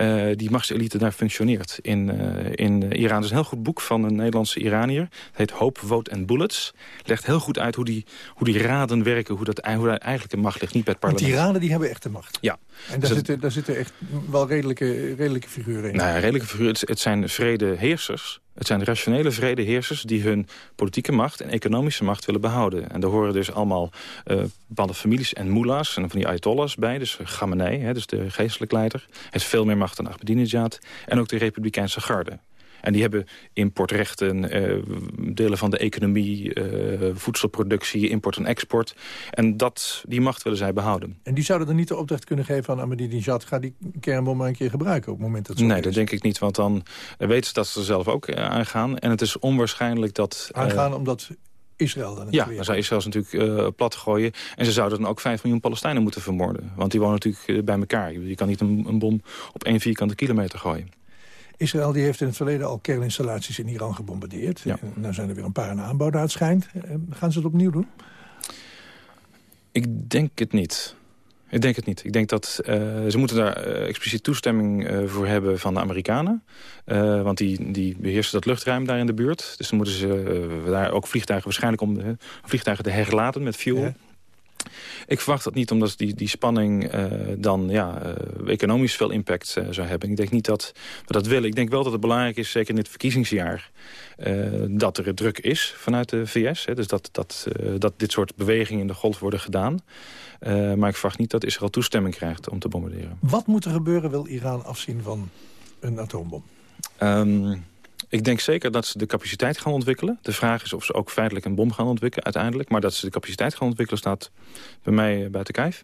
uh, die machtselite daar functioneert in, uh, in Iran. Er is een heel goed boek van een Nederlandse Iranier. Het heet Hope, Vote and Bullets. Legt heel goed uit hoe die, hoe die raden werken, hoe, dat, hoe daar eigenlijk een macht ligt. Niet bij het parlement. Want die raden die hebben echt de macht? Ja. En daar, dus zitten, daar zitten echt wel redelijke, redelijke figuren in? Nou ja, redelijke figuren. Het, het zijn vredeheersers. Het zijn rationele vredeheersers die hun politieke macht en economische macht willen behouden. En daar horen dus allemaal uh, bepaalde families en mullahs en van die ayatollahs bij. Dus Khamenei, hè, dus de geestelijke leider, heeft veel meer macht dan Ahmadinejad. En ook de republikeinse garde. En die hebben importrechten, uh, delen van de economie, uh, voedselproductie, import en export. En dat, die macht willen zij behouden. En die zouden dan niet de opdracht kunnen geven aan Ahmadinejad... ga die kernbom maar een keer gebruiken op het moment dat het Nee, is. dat denk ik niet, want dan weten ze dat ze er zelf ook aangaan. En het is onwaarschijnlijk dat... Aangaan omdat... Israël dan Ja, dan zou Israël ze natuurlijk uh, plat gooien. En ze zouden dan ook 5 miljoen Palestijnen moeten vermoorden. Want die wonen natuurlijk bij elkaar. Je kan niet een, een bom op één vierkante kilometer gooien. Israël die heeft in het verleden al kerninstallaties in Iran gebombardeerd. Ja. En nou zijn er weer een paar in aanbouw, naar het schijnt. Gaan ze het opnieuw doen? Ik denk het niet. Ik denk het niet. Ik denk dat uh, ze moeten daar uh, expliciet toestemming uh, voor hebben van de Amerikanen. want die, die beheersen dat luchtruim daar in de buurt. Dus dan moeten ze daar ook vliegtuigen waarschijnlijk om de, vliegtuigen te herlaten met fuel. Ja. Ik verwacht dat niet, omdat die, die spanning uh, dan ja, uh, economisch veel impact uh, zou hebben. Ik denk niet dat we dat willen. Ik denk wel dat het belangrijk is, zeker in dit verkiezingsjaar... dat er druk is vanuit de VS. Hè, dus dat, dat, dat dit soort bewegingen in de golf worden gedaan. maar ik verwacht niet dat Israël toestemming krijgt om te bombarderen. Wat moet er gebeuren, wil Iran afzien van een atoombom? Um, ik denk zeker dat ze de capaciteit gaan ontwikkelen. De vraag is of ze ook feitelijk een bom gaan ontwikkelen uiteindelijk. Maar dat ze de capaciteit gaan ontwikkelen staat bij mij buiten kijf.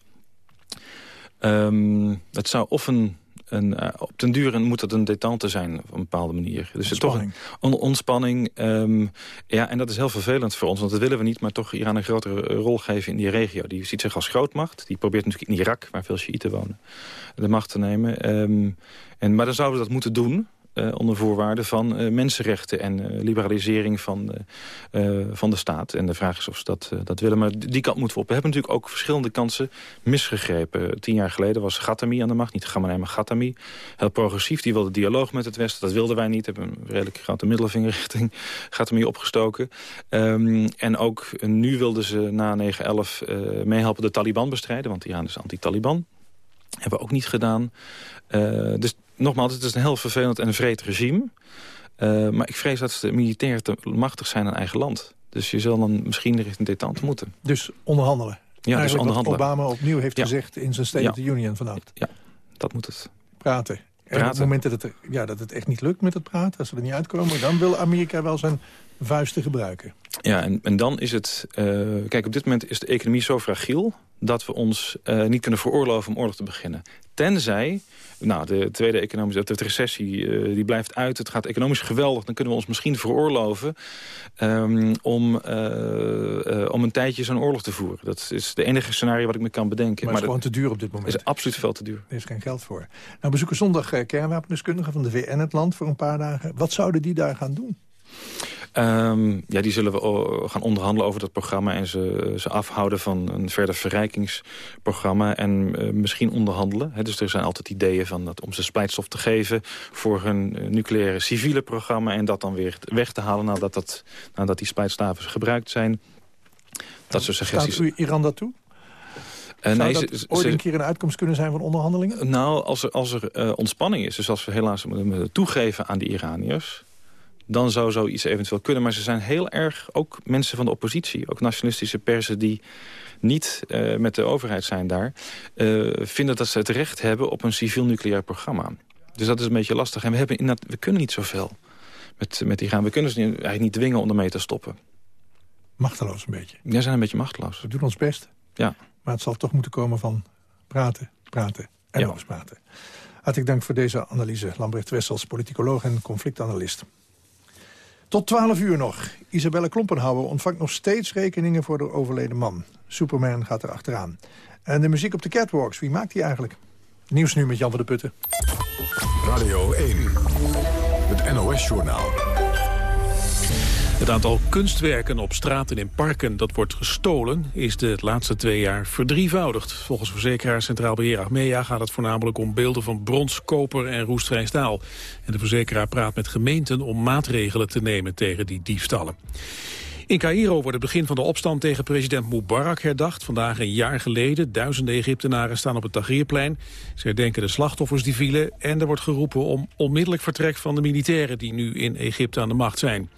Um, het zou of een een, uh, op den duur moet dat een detente zijn op een bepaalde manier. Dus ontspanning. toch een ontspanning. Um, ja, en dat is heel vervelend voor ons, want dat willen we niet... maar toch Iran een grotere rol geven in die regio. Die ziet zich als grootmacht. Die probeert natuurlijk in Irak, waar veel Shiiten wonen, de macht te nemen. Um, en, maar dan zouden we dat moeten doen... Uh, onder voorwaarden van uh, mensenrechten en uh, liberalisering van, van de staat. En de vraag is of ze dat, dat willen. Maar die kant moeten we op. We hebben natuurlijk ook verschillende kansen misgegrepen. Tien jaar geleden was Ghatami aan de macht. Niet Ghamenei, maar Ghatami. Heel progressief. Die wilde dialoog met het Westen. Dat wilden wij niet. Hebben een redelijk grote middelvinger richting Ghatami opgestoken. Um, en ook nu wilden ze na 9-11 meehelpen de Taliban bestrijden. Want Iran is anti-Taliban. Hebben we ook niet gedaan. dus nogmaals, het is een heel vervelend en vreed regime. Uh, maar ik vrees dat ze militair te machtig zijn in eigen land. Dus je zal dan misschien richting detente moeten. Dus onderhandelen? Ja, dus onderhandelen. wat Obama opnieuw heeft ja. gezegd in zijn State ja. of the Union vanavond. Ja, dat moet het. Praten. En op het moment dat het, ja, dat het echt niet lukt met het praten, als we er niet uitkomen... dan wil Amerika wel zijn vuisten gebruiken. Ja, en, en dan is het... Uh, kijk, op dit moment is de economie zo fragiel... dat we ons uh, niet kunnen veroorloven om oorlog te beginnen. Tenzij nou, de tweede economische de recessie uh, die blijft uit. Het gaat economisch geweldig. Dan kunnen we ons misschien veroorloven um, om, uh, om een tijdje zo'n oorlog te voeren. Dat is de enige scenario wat ik me kan bedenken. Maar het is gewoon te duur op dit moment. is absoluut veel te duur. Er is geen geld voor. Nou, bezoeken zondag kernwapendeskundigen van de VN het land voor een paar dagen. Wat zouden die daar gaan doen? Um, ja, die zullen we gaan onderhandelen over dat programma... en ze, ze afhouden van een verder verrijkingsprogramma... en uh, misschien onderhandelen. He, dus er zijn altijd ideeën van dat, om ze splijtstof te geven... voor hun uh, nucleaire civiele programma... en dat dan weer weg te halen nadat, dat, nadat die splijtstaven gebruikt zijn. Dat soort suggesties. Staat u Iran dat toe? Uh, Zou nee, dat ze, ooit een keer een uitkomst kunnen zijn van onderhandelingen? Nou, als er, als er uh, ontspanning is, dus als we helaas moeten toegeven aan de Iraniërs dan zou zoiets eventueel kunnen. Maar ze zijn heel erg, ook mensen van de oppositie... ook nationalistische persen die niet uh, met de overheid zijn daar... Uh, vinden dat ze het recht hebben op een civiel nucleair programma. Dus dat is een beetje lastig. En we, hebben inderdaad, we kunnen niet zoveel met, met Iran. We kunnen ze niet, eigenlijk niet dwingen om ermee te stoppen. Machteloos een beetje. Ja, zijn een beetje machteloos. We doen ons best. Ja. Maar het zal toch moeten komen van praten, praten en nog eens praten. Hartelijk dank voor deze analyse. Lambrecht Wessels, politicoloog en conflictanalist. Tot 12 uur nog. Isabelle Klompenhouwer ontvangt nog steeds rekeningen voor de overleden man. Superman gaat er achteraan. En de muziek op de catwalks, wie maakt die eigenlijk? Nieuws nu met Jan van de Putten. Radio 1, het NOS-journaal. Het aantal kunstwerken op straten en in parken dat wordt gestolen... is de laatste twee jaar verdrievoudigd. Volgens verzekeraar Centraal Beheer Achmea gaat het voornamelijk om beelden van brons, koper en roestvrij staal. En de verzekeraar praat met gemeenten om maatregelen te nemen tegen die diefstallen. In Cairo wordt het begin van de opstand tegen president Mubarak herdacht. Vandaag een jaar geleden. Duizenden Egyptenaren staan op het Tahrirplein. Ze herdenken de slachtoffers die vielen. En er wordt geroepen om onmiddellijk vertrek van de militairen... die nu in Egypte aan de macht zijn.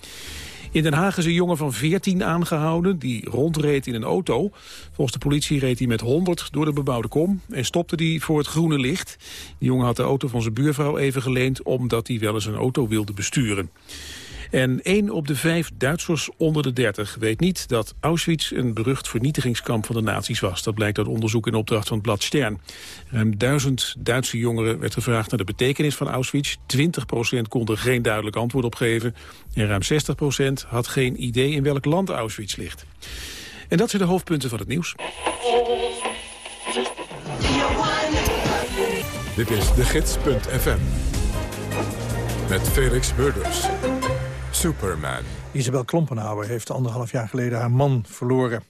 In Den Haag is een jongen van 14 aangehouden die rondreed in een auto. Volgens de politie reed hij met 100 door de bebouwde kom en stopte die voor het groene licht. De jongen had de auto van zijn buurvrouw even geleend omdat hij wel eens een auto wilde besturen. En één op de vijf Duitsers onder de 30 weet niet dat Auschwitz een berucht vernietigingskamp van de nazi's was. Dat blijkt uit onderzoek in opdracht van het blad Stern. Ruim duizend Duitse jongeren werd gevraagd naar de betekenis van Auschwitz. 20% kon er geen duidelijk antwoord op geven. En ruim 60% had geen idee in welk land Auschwitz ligt. En dat zijn de hoofdpunten van het nieuws. Dit is de gids.fm. Met Felix Burders. Superman. Isabel Klompenhouwer heeft anderhalf jaar geleden haar man verloren.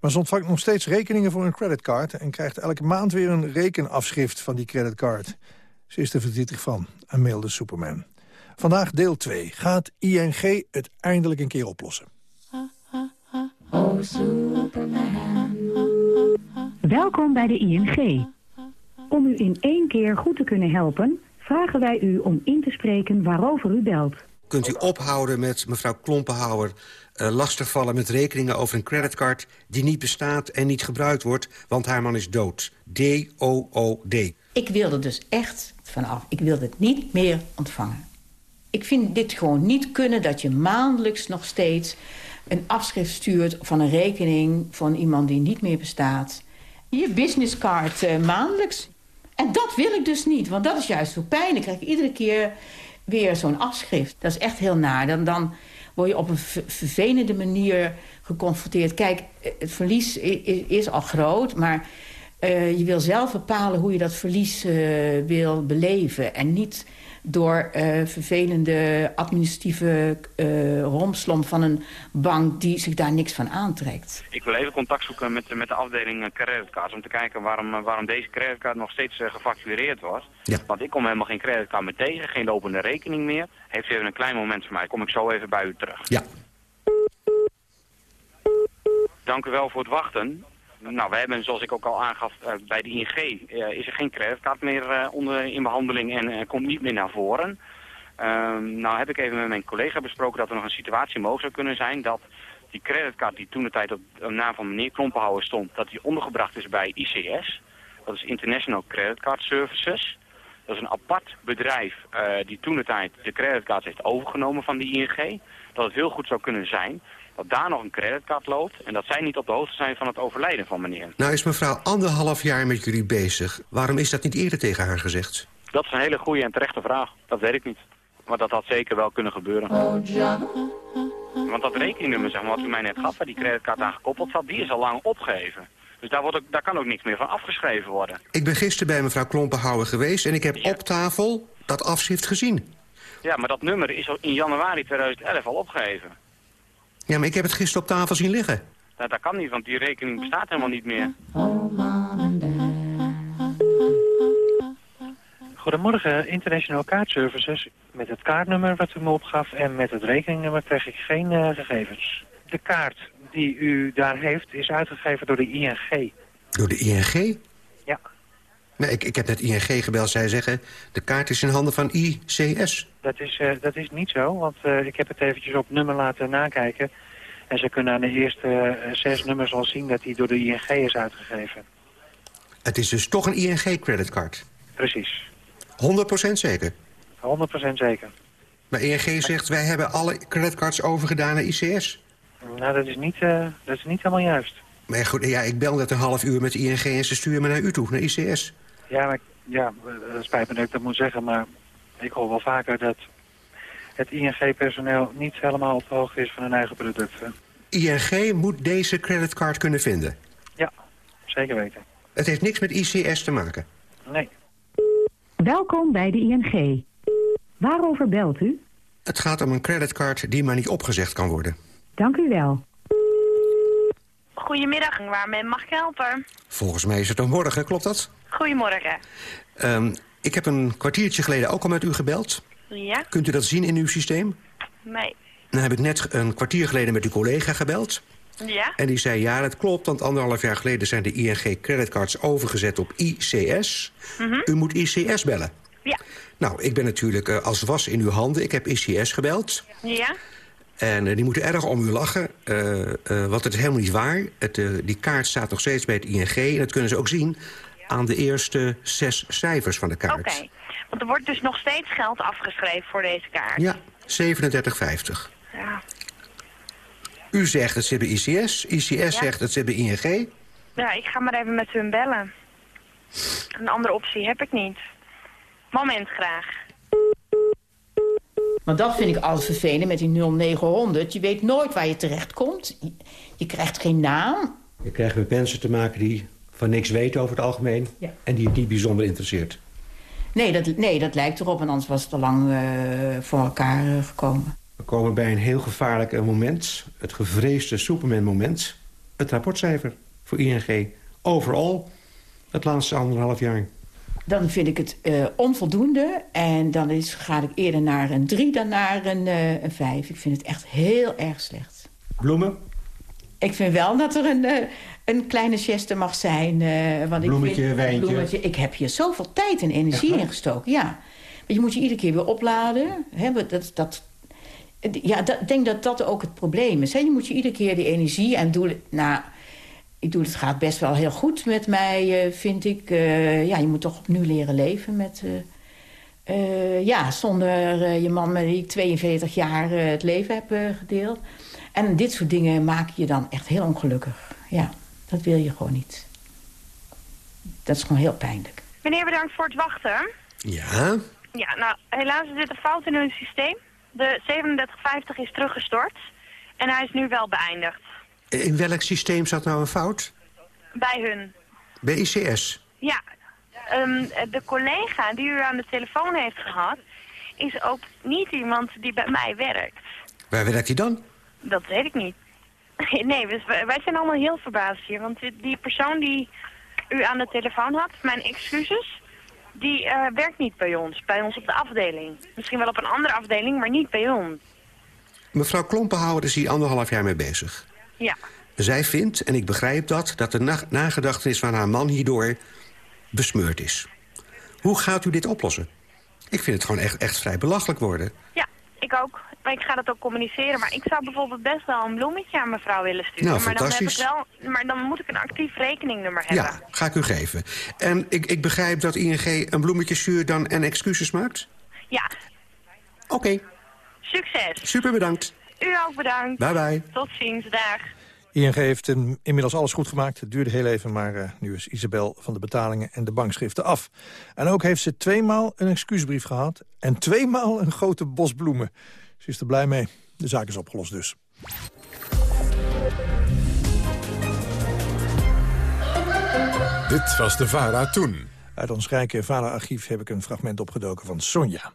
Maar ze ontvangt nog steeds rekeningen voor een creditcard... en krijgt elke maand weer een rekenafschrift van die creditcard. Ze is er verdrietig van en mailde Superman. Vandaag deel 2. Gaat ING het eindelijk een keer oplossen? Oh, Superman. Welkom bij de ING. Om u in één keer goed te kunnen helpen... vragen wij u om in te spreken waarover u belt. Kunt u ophouden met mevrouw Klompenhouwer uh, lastigvallen met rekeningen over een creditcard... die niet bestaat en niet gebruikt wordt, want haar man is dood. D-O-O-D. Ik wilde dus echt vanaf. Ik wilde het niet meer ontvangen. Ik vind dit gewoon niet kunnen dat je maandelijks nog steeds... een afschrift stuurt van een rekening van iemand die niet meer bestaat. Je businesscard uh, maandelijks. En dat wil ik dus niet, want dat is juist zo pijn. Dan krijg ik iedere keer weer zo'n afschrift. Dat is echt heel naar. Dan, dan word je op een vervelende manier geconfronteerd. Kijk, het verlies is, is al groot, maar uh, je wil zelf bepalen hoe je dat verlies uh, wil beleven. En niet door uh, vervelende administratieve uh, romslomp van een bank die zich daar niks van aantrekt. Ik wil even contact zoeken met, met de afdeling creditcards om te kijken waarom, waarom deze creditcard nog steeds gefactureerd wordt. Ja. Want ik kom helemaal geen creditcard meer tegen, geen lopende rekening meer. Heeft u even een klein moment voor mij, kom ik zo even bij u terug. Ja. Dank u wel voor het wachten. Nou, we hebben, zoals ik ook al aangaf, uh, bij de ING uh, is er geen creditcard meer uh, onder, in behandeling en komt niet meer naar voren. Ehm, nou heb ik even met mijn collega besproken dat er nog een situatie mogelijk zou kunnen zijn dat die creditcard die toen de tijd op de naam van meneer Klompenhouwer stond, dat die ondergebracht is bij ICS. Dat is International Credit Card Services. Dat is een apart bedrijf die toen de tijd de creditcards heeft overgenomen van de ING. Dat het heel goed zou kunnen zijn dat daar nog een creditcard loopt... en dat zij niet op de hoogte zijn van het overlijden van meneer. Nou is mevrouw anderhalf jaar met jullie bezig. Waarom is dat niet eerder tegen haar gezegd? Dat is een hele goede en terechte vraag. Dat weet ik niet. Maar dat had zeker wel kunnen gebeuren. Want dat rekeningnummer, zeg maar, wat u mij net gaf... waar die creditcard aan gekoppeld zat, die is al lang opgegeven. Dus daar, wordt ook, daar kan ook niks meer van afgeschreven worden. Ik ben gisteren bij mevrouw Klompenhouwer geweest... en ik heb op tafel dat afschrift gezien. Ja, maar dat nummer is in januari 2011 al opgegeven. Ja, maar ik heb het gisteren op tafel zien liggen. Nou, dat kan niet, want die rekening bestaat helemaal niet meer. Goedemorgen, International Card Services. Met het kaartnummer wat u me opgaf en met het rekeningnummer krijg ik geen uh, gegevens. De kaart die u daar heeft is uitgegeven door de ING. Door de ING? Nee, ik, ik heb net ING gebeld. Zij zeggen, de kaart is in handen van ICS. Dat is, uh, dat is niet zo, want uh, ik heb het eventjes op nummer laten nakijken. En ze kunnen aan de eerste uh, zes nummers al zien dat die door de ING is uitgegeven. Het is dus toch een ING-creditcard? Precies. 100% zeker? 100% zeker. Maar ING zegt, wij hebben alle creditcards overgedaan naar ICS. Nou, dat is niet, dat is niet helemaal juist. Maar goed, ja, ik bel net een half uur met ING en ze sturen me naar u toe, naar ICS. Ja, maar, ja, dat spijt me dat ik dat moet zeggen, maar ik hoor wel vaker dat het ING-personeel niet helemaal op de hoogte is van hun eigen producten. ING moet deze creditcard kunnen vinden? Ja, zeker weten. Het heeft niks met ICS te maken? Nee. Welkom bij de ING. Waarover belt u? Het gaat om een creditcard die maar niet opgezegd kan worden. Dank u wel. Goedemiddag, waarmee mag ik helpen? Volgens mij is het nog morgen, klopt dat? Goedemorgen. Um, ik heb een kwartiertje geleden ook al met u gebeld. Ja. Kunt u dat zien in uw systeem? Nee. Dan heb ik net een kwartier geleden met uw collega gebeld. Ja. En die zei, ja, dat klopt, want anderhalf jaar geleden zijn de ING creditcards overgezet op ICS. Mm -hmm. U moet ICS bellen. Ja. Nou, ik ben natuurlijk uh, als was in uw handen. Ik heb ICS gebeld. Ja. En uh, die moeten erg om u lachen, uh, want het is helemaal niet waar. Het, die kaart staat nog steeds bij het ING en dat kunnen ze ook zien aan de eerste zes cijfers van de kaart. Oké, okay. want er wordt dus nog steeds geld afgeschreven voor deze kaart? Ja, 37,50. Ja. U zegt het bij ICS, ICS ja. zegt het zit bij ING. Ja, ik ga maar even met hun bellen. Een andere optie heb ik niet. Moment graag. Maar dat vind ik altijd vervelend met die 0900. Je weet nooit waar je terecht komt. Je, je krijgt geen naam. Je krijgt met mensen te maken die van niks weten over het algemeen... Ja. en die het niet bijzonder interesseert. Nee, dat, nee, dat lijkt erop. En anders was het al lang uh, voor elkaar uh, gekomen. We komen bij een heel gevaarlijk moment. Het gevreesde Superman-moment. het rapportcijfer voor ING. Overal het laatste anderhalf jaar. Dan vind ik het uh, onvoldoende. En dan is, ga ik eerder naar een 3 dan naar een, een 5. Ik vind het echt heel erg slecht. Bloemen? Ik vind wel dat er een, een kleine geste mag zijn. want bloemetje, ik vind, wijntje. Bloemetje, ik heb hier zoveel tijd en energie in gestoken. Ja. Je moet je iedere keer weer opladen. Hè, dat, dat, ja, ik denk dat dat ook het probleem is. Hè? Je moet je iedere keer die energie en doe... Nou, ik doe het gaat best wel heel goed met mij, uh, vind ik. Uh, ja, je moet toch opnieuw leren leven met... Uh, ja, zonder je man met die ik 42 jaar het leven heb gedeeld. En dit soort dingen maken je dan echt heel ongelukkig. Ja, dat wil je gewoon niet. Dat is gewoon heel pijnlijk. Meneer, bedankt voor het wachten. Ja? Ja, nou, helaas is dit een fout in hun systeem. De 3750 is teruggestort. En hij is nu wel beëindigd. In welk systeem zat nou een fout? Bij hun. Bij ICS? Ja. Um, de collega die u aan de telefoon heeft gehad... is ook niet iemand die bij mij werkt. Waar werkt hij dan? Dat weet ik niet. <laughs> Nee, dus wij zijn allemaal heel verbaasd hier. Want die persoon die u aan de telefoon had, mijn excuses... die uh, werkt niet bij ons, bij ons op de afdeling. Misschien wel op een andere afdeling, maar niet bij ons. Mevrouw Klompenhouwer is hier anderhalf jaar mee bezig. Ja. Zij vindt, en ik begrijp dat, dat de na nagedachtenis van haar man hierdoor besmeurd is. Hoe gaat u dit oplossen? Ik vind het gewoon echt, echt vrij belachelijk worden. Ik ook. Maar ik ga dat ook communiceren. Maar ik zou bijvoorbeeld best wel een bloemetje aan mevrouw willen sturen. Nou, maar dan, heb ik wel, maar dan moet ik een actief rekeningnummer hebben. Ja, ga ik u geven. En ik, ik begrijp dat ING een bloemetje stuurt dan en excuses maakt? Ja. Oké. Okay. Succes. Super bedankt. U ook bedankt. Bye bye. Tot ziens, dag. ING heeft inmiddels alles goed gemaakt. Het duurde heel even, maar uh, nu is Isabel van de betalingen en de bankschriften af. En ook heeft ze tweemaal een excuusbrief gehad en tweemaal een grote bos bloemen. Ze is er blij mee. De zaak is opgelost dus. Dit was de VARA toen. Uit ons rijke VARA-archief heb ik een fragment opgedoken van Sonja.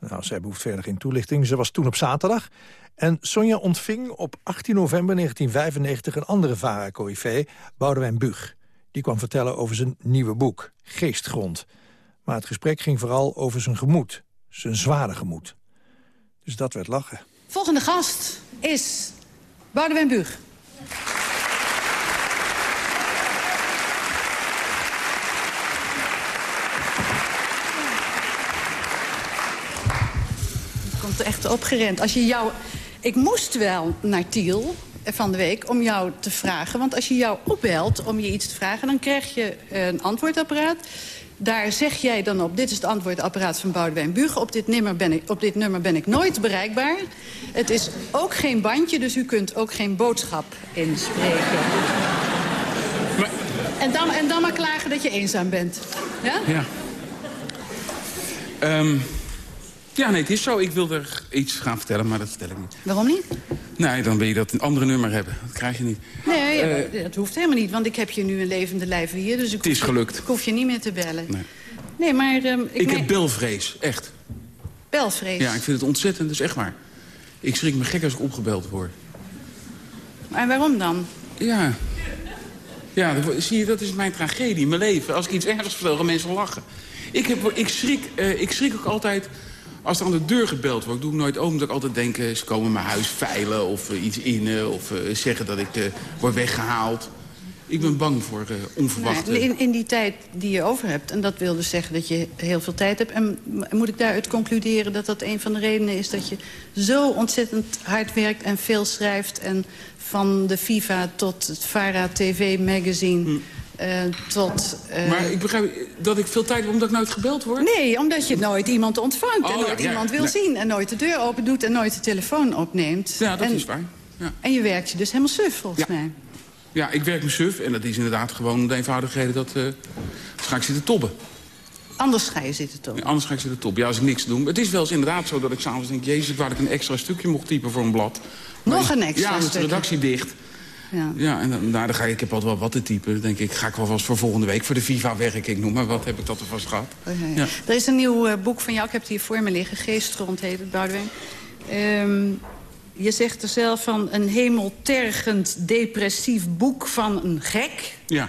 Nou, zij behoeft verder geen toelichting. Ze was toen op zaterdag. En Sonja ontving op 18 november 1995 een andere VARA-corrivee, Boudewijn Bug. Die kwam vertellen over zijn nieuwe boek, Geestgrond. Maar het gesprek ging vooral over zijn gemoed, zijn zware gemoed. Dus dat werd lachen. Volgende gast is Boudewijn Bug. Echt opgerend. Als je jou... Ik moest wel naar Tiel van de week om jou te vragen. Want als je jou opbelt om je iets te vragen... dan krijg je een antwoordapparaat. Daar zeg jij dan op, dit is het antwoordapparaat van Boudewijn Bugen. Op dit, nummer ben ik, op dit nummer ben ik nooit bereikbaar. Het is ook geen bandje, dus u kunt ook geen boodschap inspreken. Maar... En, dan, en dan maar klagen dat je eenzaam bent. Ja? Ja. Um, ja, nee, het is zo. Ik wil er iets gaan vertellen, maar dat vertel ik niet. Waarom niet? Nee, dan wil je dat een andere nummer hebben. Dat krijg je niet. Nee, uh, dat hoeft helemaal niet, want ik heb je nu een levende lijve hier. Dus ik het is gelukt. Ik hoef je niet meer te bellen. Nee, nee maar... Um, ik ik heb belvrees, echt. Belvrees? Ja, ik vind het ontzettend, is echt waar. Ik schrik me gek als ik opgebeld word. Maar waarom dan? Ja, ja, zie je, dat is mijn tragedie, mijn leven. Als ik iets ergens vertel, gaan mensen lachen. Ik, heb, ik, schrik, uh, ik schrik ook altijd als er aan de deur gebeld wordt, doe ik nooit open. Dat ik altijd denk, ze komen mijn huis veilen of uh, iets innen. Of uh, zeggen dat ik uh, word weggehaald. Ik ben bang voor onverwachte... Nee, in, in die tijd die je over hebt, en dat wil dus zeggen dat je heel veel tijd hebt... en moet ik daaruit concluderen dat dat een van de redenen is... dat je zo ontzettend hard werkt en veel schrijft... en van de FIFA tot het VARA TV magazine... Hm. Uh, tot... Uh... Maar ik begrijp dat ik veel tijd heb omdat ik nooit gebeld word? Nee, omdat je nooit iemand ontvangt oh, en nooit ja, iemand wil nee. zien... en nooit de deur open doet en nooit de telefoon opneemt. Ja, dat en, is waar. Ja. En je werkt je dus helemaal suf, volgens mij. Ja, ik werk me suf en dat is inderdaad gewoon de eenvoudige dat uh, ga ik zitten tobben. Anders ga je zitten tobben? Ja, anders ga ik zitten tobben. Ja, als ik niks doe. Het is wel eens inderdaad zo dat ik s'avonds denk... Jezus, waar ik een extra stukje mocht typen voor een blad. Nog een extra Ja, met de redactie dicht. Ja. ja, en dan, nou, dan ga ik, ik heb altijd wel wat te typen. Dan denk ik, ga ik wel vast voor volgende week voor de FIFA werken. Ik noem maar wat, heb ik dat alvast gehad. Oh, ja. Er is een nieuw uh, boek van jou, ik heb het hier voor me liggen. Geestrond heet het, Boudewijn. Um, je zegt er zelf van een hemeltergend depressief boek van een gek. Ja.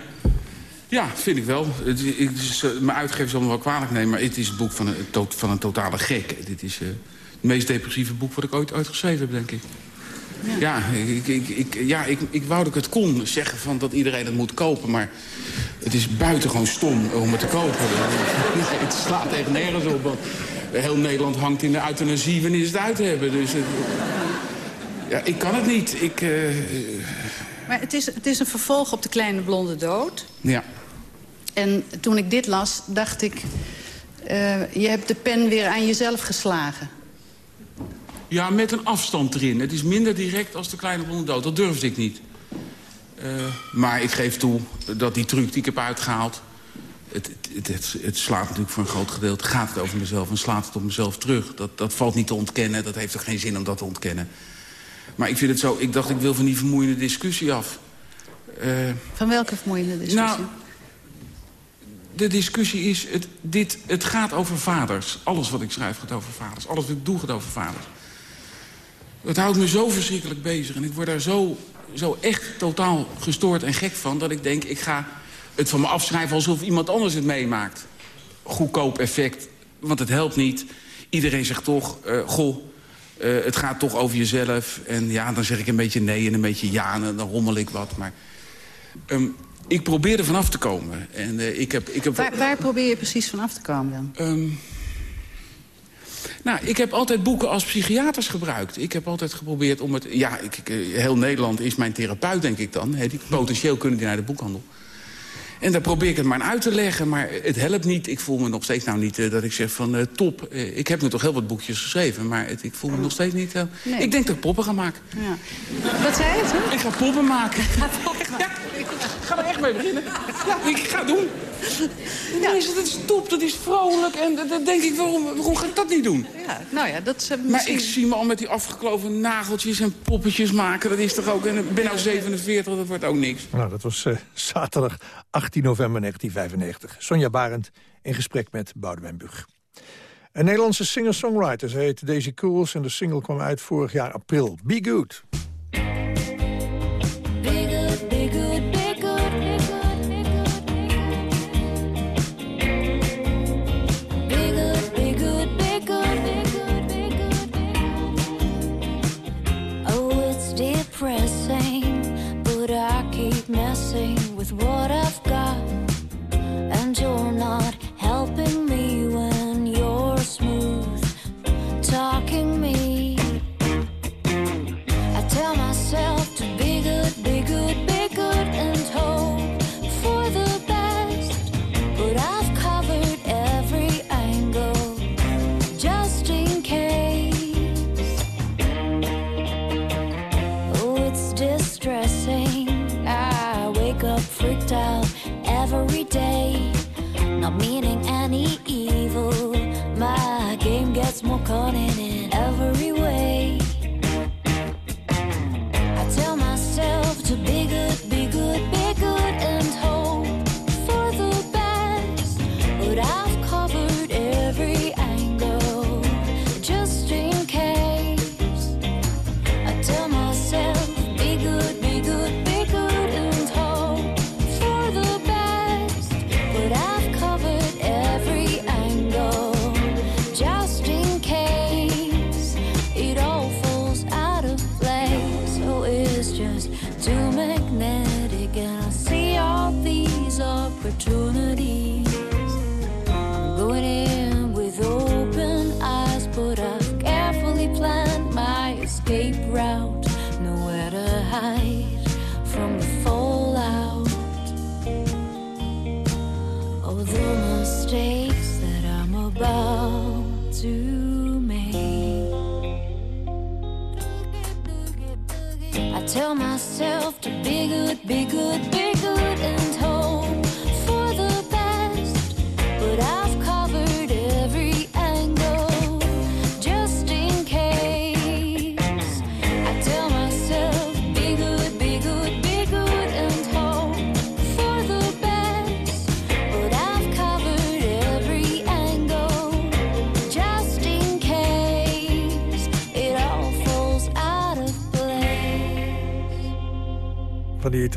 Ja, vind ik wel. Het, is, uh, mijn uitgever zal me wel kwalijk nemen... maar het is het boek van een, van een totale gek. Dit is uh, het meest depressieve boek wat ik ooit uitgeschreven heb, denk ik. Ja, ja, ik, ik, ik, ja ik, ik wou dat ik het kon zeggen van dat iedereen het moet kopen... maar het is buitengewoon stom om het te kopen. het slaat tegen nergens op. Want heel Nederland hangt in de euthanasie wanneer ze het uit hebben. Dus ja, ik kan het niet. Ik, uh, maar het is, het is een vervolg op De Kleine Blonde Dood. Ja. En toen ik dit las, dacht ik... Uh, je hebt de pen weer aan jezelf geslagen. Ja, met een afstand erin. Het is minder direct als De Kleine Blonde Dood. Dat durfde ik niet. Uh, maar ik geef toe dat die truc die ik heb uitgehaald... Het, het, het, het, slaat natuurlijk voor een groot gedeelte... gaat het over mezelf en slaat het op mezelf terug. Dat, dat valt niet te ontkennen. Dat heeft er geen zin om dat te ontkennen. Maar ik vind het zo... Ik dacht, ik wil van die vermoeiende discussie af. Uh, van welke vermoeiende discussie? Nou, de discussie is... Het, dit, het gaat over vaders. Alles wat ik schrijf gaat over vaders. Alles wat ik doe gaat over vaders. Het houdt me zo verschrikkelijk bezig. En ik word daar zo, zo echt totaal gestoord en gek van... dat ik denk, ik ga het van me afschrijven alsof iemand anders het meemaakt. Goedkoop effect, want het helpt niet. Iedereen zegt toch, uh, goh, uh, het gaat toch over jezelf. En ja, dan zeg ik een beetje nee en een beetje ja en dan rommel ik wat. Maar um, ik probeer er vanaf te komen. En, uh, ik heb, ik heb... Waar, waar, probeer je precies vanaf te komen dan? Um, nou, ik heb altijd boeken als psychiaters gebruikt. Ik heb altijd geprobeerd om het... Ja, ik, heel Nederland is mijn therapeut, denk ik dan. Die, potentieel kunnen die naar de boekhandel. En daar probeer ik het maar uit te leggen, maar het helpt niet. Ik voel me nog steeds nou niet uh, dat ik zeg van uh, top. Uh, ik heb nu toch heel wat boekjes geschreven, maar het, ik voel me nog steeds niet... Nee. Ik denk dat ik poppen ga maken. Ja. Wat zei je toen? Ik ga poppen maken. Ga poppen Ja, ik ga er echt mee beginnen. Ja, ik ga het doen. Ja. Nee, dat is top, dat is vrolijk. En dan denk ik, waarom, waarom ga ik dat niet doen? Ja, nou ja, dat is misschien... Maar ik zie me al met die afgekloven nageltjes en poppetjes maken. Dat is toch ook... En ik ben nou 47, dat wordt ook niks. Nou, dat was zaterdag 18 november 1995. Sonja Barend in gesprek met Boudewijn Bug. Een Nederlandse singer-songwriter. Heet Daisy Cools en de single kwam uit vorig jaar april. Be Good.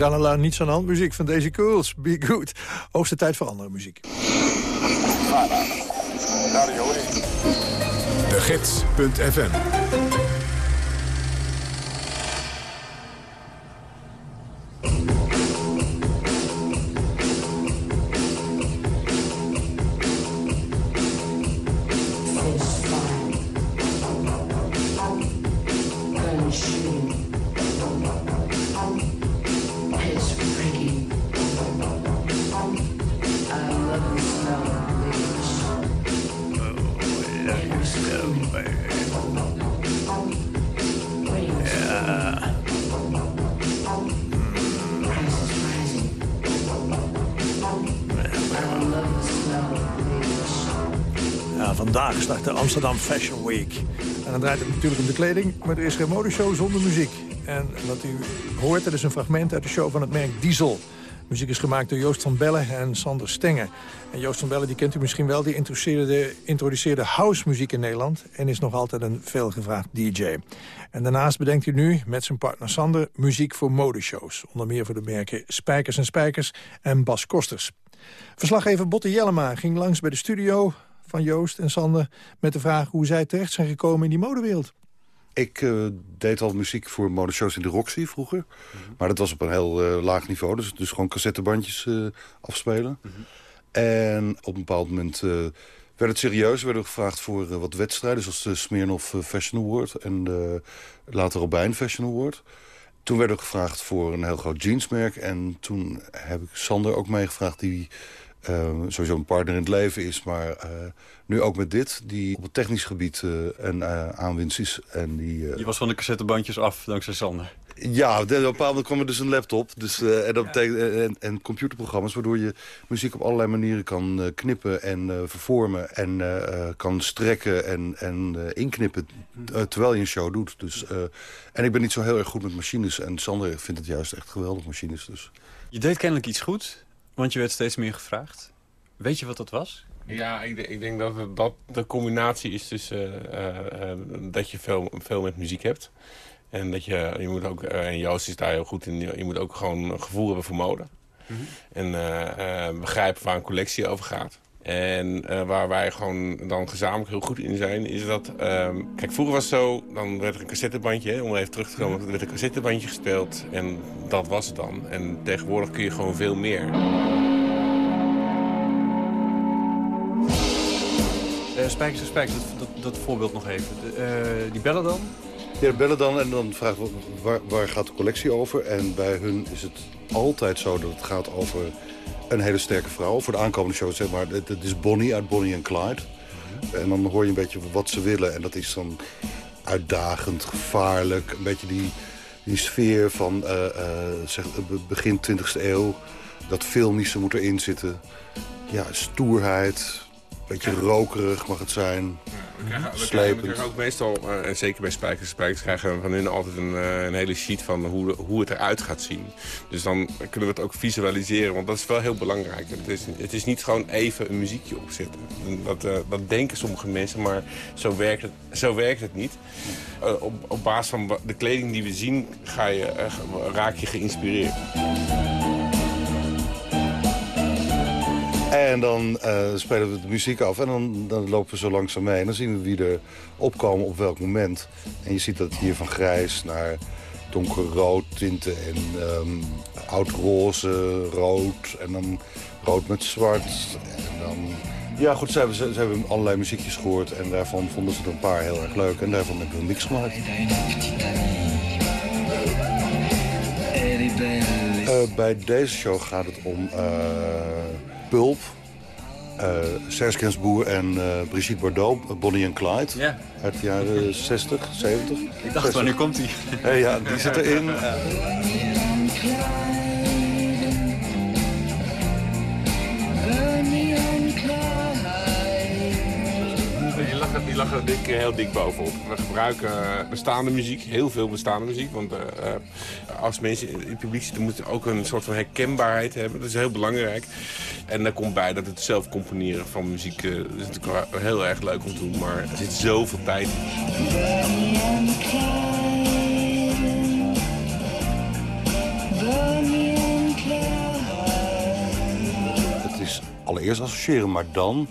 Tralala niets aan de hand muziek van deze Cools. Be good. Hoogste tijd voor andere muziek. De Gids.fm Amsterdam Fashion Week. En dan draait het natuurlijk om de kleding, maar er is geen modeshow zonder muziek. En wat u hoort, dat is een fragment uit de show van het merk Diesel. muziek is gemaakt door Joost van Bellen en Sander Stengen. En Joost van Bellen die kent u misschien wel, die introduceerde, introduceerde housemuziek in Nederland... en is nog altijd een veelgevraagd DJ. En daarnaast bedenkt u nu met zijn partner Sander muziek voor modeshows. Onder meer voor de merken Spijkers en Spijkers en Bas Kosters. Verslaggever Botte Jellema ging langs bij de studio van Joost en Sander... met de vraag hoe zij terecht zijn gekomen in die modewereld. Ik uh, deed al muziek voor modeshows in de Roxy vroeger. Mhm. Maar dat was op een heel uh, laag niveau. Dus, dus gewoon cassettebandjes uh, afspelen. Mhm. En op een bepaald moment werd het serieus. werden we gevraagd voor wat wedstrijden. Zoals de Smirnoff Fashion Award en de later Robijn Fashion Award. Toen werden we gevraagd voor een heel groot jeansmerk. En toen heb ik Sander ook meegevraagd... die uh, sowieso een partner in het leven is. Maar uh, nu ook met dit, die op het technisch gebied uh, een aanwinst is. En die, Je was van de cassettebandjes af, dankzij Sander. Ja, op een bepaald moment kwam er dus een laptop dus, en, dat betekent, en, en, computerprogramma's... waardoor je muziek op allerlei manieren kan knippen en vervormen... en kan strekken en, en inknippen terwijl je een show doet. Dus, en ik ben niet zo heel erg goed met machines. En Sander vindt het juist echt geweldig, machines. Dus. Je deed kennelijk iets goed. Want je werd steeds meer gevraagd. Weet je wat dat was? Ja, ik, ik denk dat het, dat de combinatie is tussen uh, uh, dat je veel, veel met muziek hebt. En dat je, je moet ook, en Joost is daar heel goed in, je moet ook gewoon een gevoel hebben voor mode. Mm -hmm. En begrijpen waar een collectie over gaat. En uh, waar wij gewoon dan gezamenlijk heel goed in zijn, is dat... Um, kijk, vroeger was het zo, dan werd er een cassettebandje, hè, om even terug te komen, er werd een cassettebandje gespeeld en dat was het dan. En tegenwoordig kun je gewoon veel meer. Uh, spijkers en spijkers, dat, dat, dat, voorbeeld nog even. De, uh, die bellen dan? Ja, bellen dan en dan vragen we waar, waar gaat de collectie over. En bij hun is het altijd zo dat het gaat over een hele sterke vrouw. Voor de aankomende show zeg maar, het, is Bonnie uit Bonnie en Clyde. En dan hoor je een beetje wat ze willen. En dat is dan uitdagend, gevaarlijk. Een beetje die, die sfeer van uh, uh, zeg, begin 20e eeuw. Dat filmische moet erin zitten. Ja, stoerheid. Beetje rokerig mag het zijn. We krijgen, we krijgen, ook meestal, uh, en zeker bij Spijkers Spijkers... krijgen we van hun altijd een, uh, een hele sheet van hoe, hoe het eruit gaat zien. Dus dan kunnen we het ook visualiseren, want dat is wel heel belangrijk. Het is, het is niet gewoon even een muziekje opzetten. Dat, uh, dat denken sommige mensen, maar zo werkt het, zo werkt het niet. op, op basis van de kleding die we zien, ga je, raak je geïnspireerd. En dan uh, spelen we de muziek af en dan, dan, lopen we zo langzaam mee. En dan zien we wie er opkomen op welk moment. En je ziet dat hier van grijs naar donkerrood tinten en um, oud-roze, rood en dan rood met zwart. En dan... Ja goed, ze hebben, ze, hebben allerlei muziekjes gehoord en daarvan vonden ze er een paar heel erg leuk. En daarvan hebben we mix gemaakt. Uh, bij deze show gaat het om... Uh, Pulp. Uh, Serge Gainsbourg en uh, Brigitte Bardot, Bonnie en Clyde. Ja. Uit de jaren <laughs> 60, 70. Ik dacht, wanneer komt die? Uh, ja, die zit erin. die lag er dik, heel dik bovenop. We gebruiken bestaande muziek, heel veel bestaande muziek. Want eh, als mensen in het publiek zitten, moeten ook een soort van herkenbaarheid hebben. Dat is heel belangrijk. En daar komt bij dat het zelf componeren van muziek... Uh, is natuurlijk heel erg leuk om te doen, maar er zit zoveel tijd Het is allereerst associëren, maar dan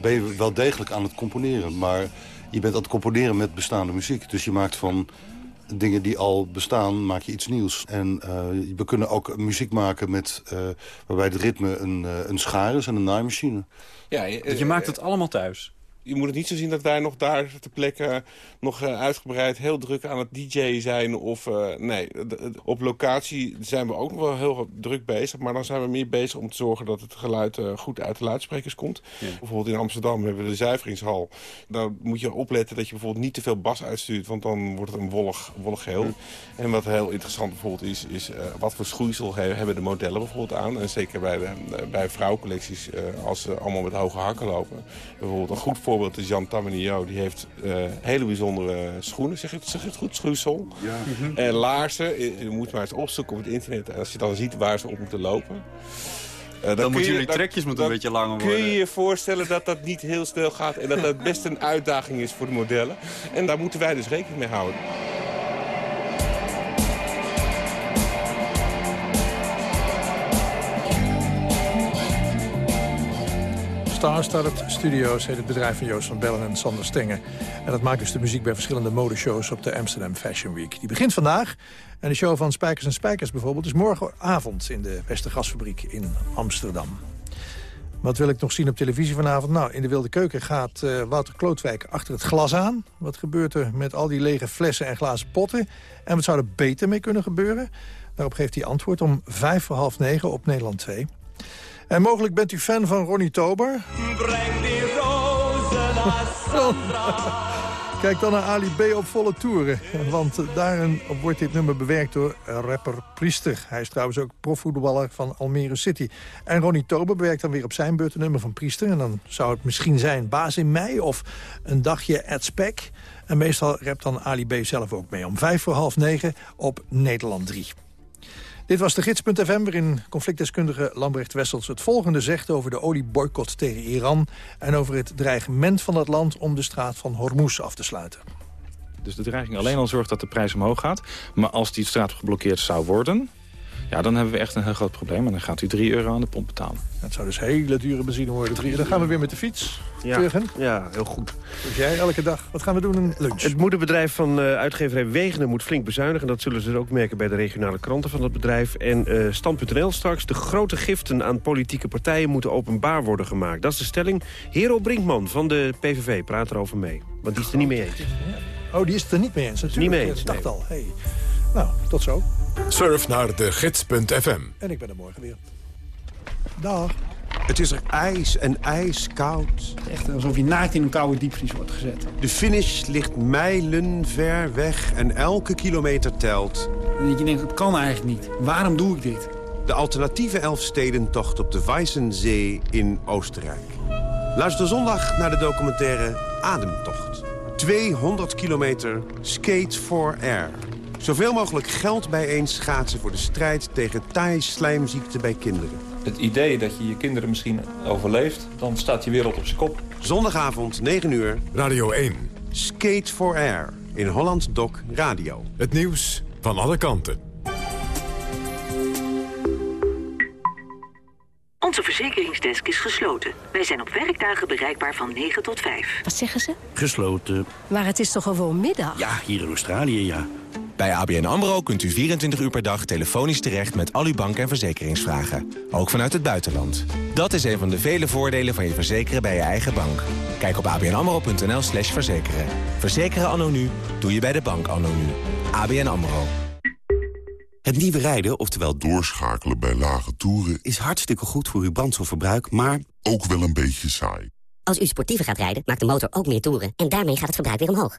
ben je wel degelijk aan het componeren. Maar je bent aan het componeren met bestaande muziek. Dus je maakt van dingen die al bestaan, maak je iets nieuws. En we kunnen ook muziek maken met, waarbij het ritme een, een schaar is en een naaimachine. Ja, je, je maakt het allemaal thuis? Je moet het niet zo zien dat wij nog daar ter plekke nog uh, uitgebreid heel druk aan het DJ zijn. Of uh, nee, op locatie zijn we ook nog wel heel druk bezig. Maar dan zijn we meer bezig om te zorgen dat het geluid uh, goed uit de luidsprekers komt. Bijvoorbeeld in Amsterdam hebben we de zuiveringshal. Daar moet je opletten dat je bijvoorbeeld niet te veel bas uitstuurt. Want dan wordt het een wollig, wollig geheel. En wat heel interessant bijvoorbeeld is, is wat voor schoeisel hebben de modellen bijvoorbeeld aan. En zeker bij, de, bij vrouwencollecties, als ze allemaal met hoge hakken lopen. Bijvoorbeeld een goed voorbeeld voorbeeld is Jan Tamanio. Die heeft uh, hele bijzondere schoenen, zeg ik, zeg het goed? Schoeisel. Ja. Mhm. En laarzen. Je moet maar eens opzoeken op het internet. En als je dan ziet waar ze op moeten lopen... Uh, dan, dan moeten jullie trekjes moeten een beetje langer worden. Kun je je voorstellen dat dat niet heel snel gaat... en dat dat best een uitdaging is voor de modellen. En daar moeten wij dus rekening mee houden. Star-Startup Studios heet het bedrijf van Joost van Bellen en Sander Stengen. En dat maakt dus de muziek bij verschillende modeshows op de Amsterdam Fashion Week. Die begint vandaag. En de show van Spijkers en Spijkers bijvoorbeeld is morgenavond in de Westergasfabriek in Amsterdam. Wat wil ik nog zien op televisie vanavond? Nou, in de Wilde Keuken gaat uh, Wouter Klootwijk achter het glas aan. Wat gebeurt er met al die lege flessen en glazen potten? En wat zou er beter mee kunnen gebeuren? Daarop geeft hij antwoord om vijf voor half negen op Nederland 2. En mogelijk bent u fan van Ronnie Tober. Breng die rozen naar Sandra. <laughs> Kijk dan naar Ali B op volle toeren. Want daarin wordt dit nummer bewerkt door rapper Priester. Hij is trouwens ook profvoetballer van Almere City. En Ronnie Tober bewerkt dan weer op zijn beurt een nummer van Priester. En dan zou het misschien zijn Baas in mei of een dagje at Spec. En meestal rapt dan Ali B zelf ook mee. Om vijf voor half negen op Nederland 3. Dit was de gids.fm waarin conflictdeskundige Lambrecht Wessels het volgende zegt over de olieboycott tegen Iran... en over het dreigement van dat land om de straat van Hormuz af te sluiten. Dus de dreiging alleen al zorgt dat de prijs omhoog gaat. Maar als die straat geblokkeerd zou worden... Ja, dan hebben we echt een heel groot probleem. En dan gaat u 3 euro aan de pomp betalen. Het zou dus hele dure benzine worden. Dan gaan we weer met de fiets. Ja, ja heel goed. Dus jij elke dag. Wat gaan we doen? Een lunch. Het moederbedrijf van uh, uitgeverij Wegenen moet flink bezuinigen. Dat zullen ze dus ook merken bij de regionale kranten van dat bedrijf. En uh, Stand.nl straks. De grote giften aan politieke partijen moeten openbaar worden gemaakt. Dat is de stelling. Hero Brinkman van de PVV praat erover mee. Want die is er niet mee eens. Oh, die is het er niet mee eens natuurlijk. Niet mee eens, Ik dacht al. Hey. Nou, tot zo. Surf naar de gids.fm. En ik ben er morgen weer. Dag. Het is er ijs en ijskoud. Echt alsof je naakt in een koude diepvries wordt gezet. De finish ligt mijlen ver weg en elke kilometer telt. En je denkt, het kan eigenlijk niet. Waarom doe ik dit? De alternatieve Elfstedentocht op de Weissensee in Oostenrijk. Luister zondag naar de documentaire Ademtocht. 200 kilometer Skate for Air. Zoveel mogelijk geld bijeen schaatsen voor de strijd tegen taai-slijmziekte bij kinderen. Het idee dat je je kinderen misschien overleeft, dan staat je wereld op zijn kop. Zondagavond, 9 uur. Radio 1. Skate for Air in Holland Doc Radio. Het nieuws van alle kanten. Onze verzekeringsdesk is gesloten. Wij zijn op werkdagen bereikbaar van 9 tot 5. Wat zeggen ze? Gesloten. Maar het is toch gewoon middag? Ja, hier in Australië, ja. Bij ABN AMRO kunt u 24 uur per dag telefonisch terecht met al uw bank- en verzekeringsvragen. Ook vanuit het buitenland. Dat is een van de vele voordelen van je verzekeren bij je eigen bank. Kijk op abnamro.nl slash verzekeren. Verzekeren anno nu, doe je bij de bank anno nu. ABN AMRO. Het nieuwe rijden, oftewel doorschakelen bij lage toeren... is hartstikke goed voor uw brandstofverbruik, maar ook wel een beetje saai. Als u sportiever gaat rijden, maakt de motor ook meer toeren... en daarmee gaat het verbruik weer omhoog.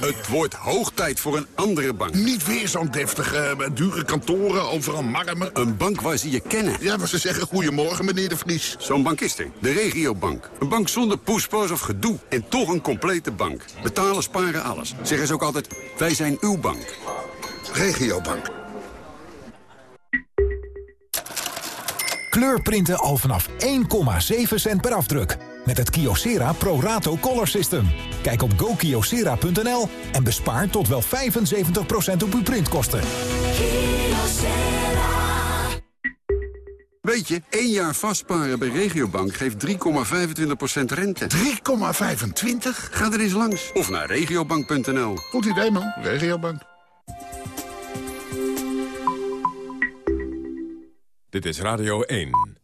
Het wordt hoog tijd voor een andere bank. Niet weer zo'n deftige, eh, dure kantoren, overal marmer. Een bank waar ze je kennen. Ja, waar ze zeggen goedemorgen, meneer de Vries. Zo'n bank is er. De regiobank. Een bank zonder poespas of gedoe. En toch een complete bank. Betalen, sparen, alles. Zeggen ze ook altijd, wij zijn uw bank. Regiobank. Kleurprinten al vanaf 1,7 cent per afdruk. Met het Kyocera Pro Rato Color System. Kijk op gokyocera.nl en bespaar tot wel 75% op uw printkosten. Weet je, één jaar vastparen bij Regiobank geeft 3,25% rente. 3,25? Ga er eens langs. Of naar regiobank.nl. Goed idee, man. Regiobank. Dit is Radio 1.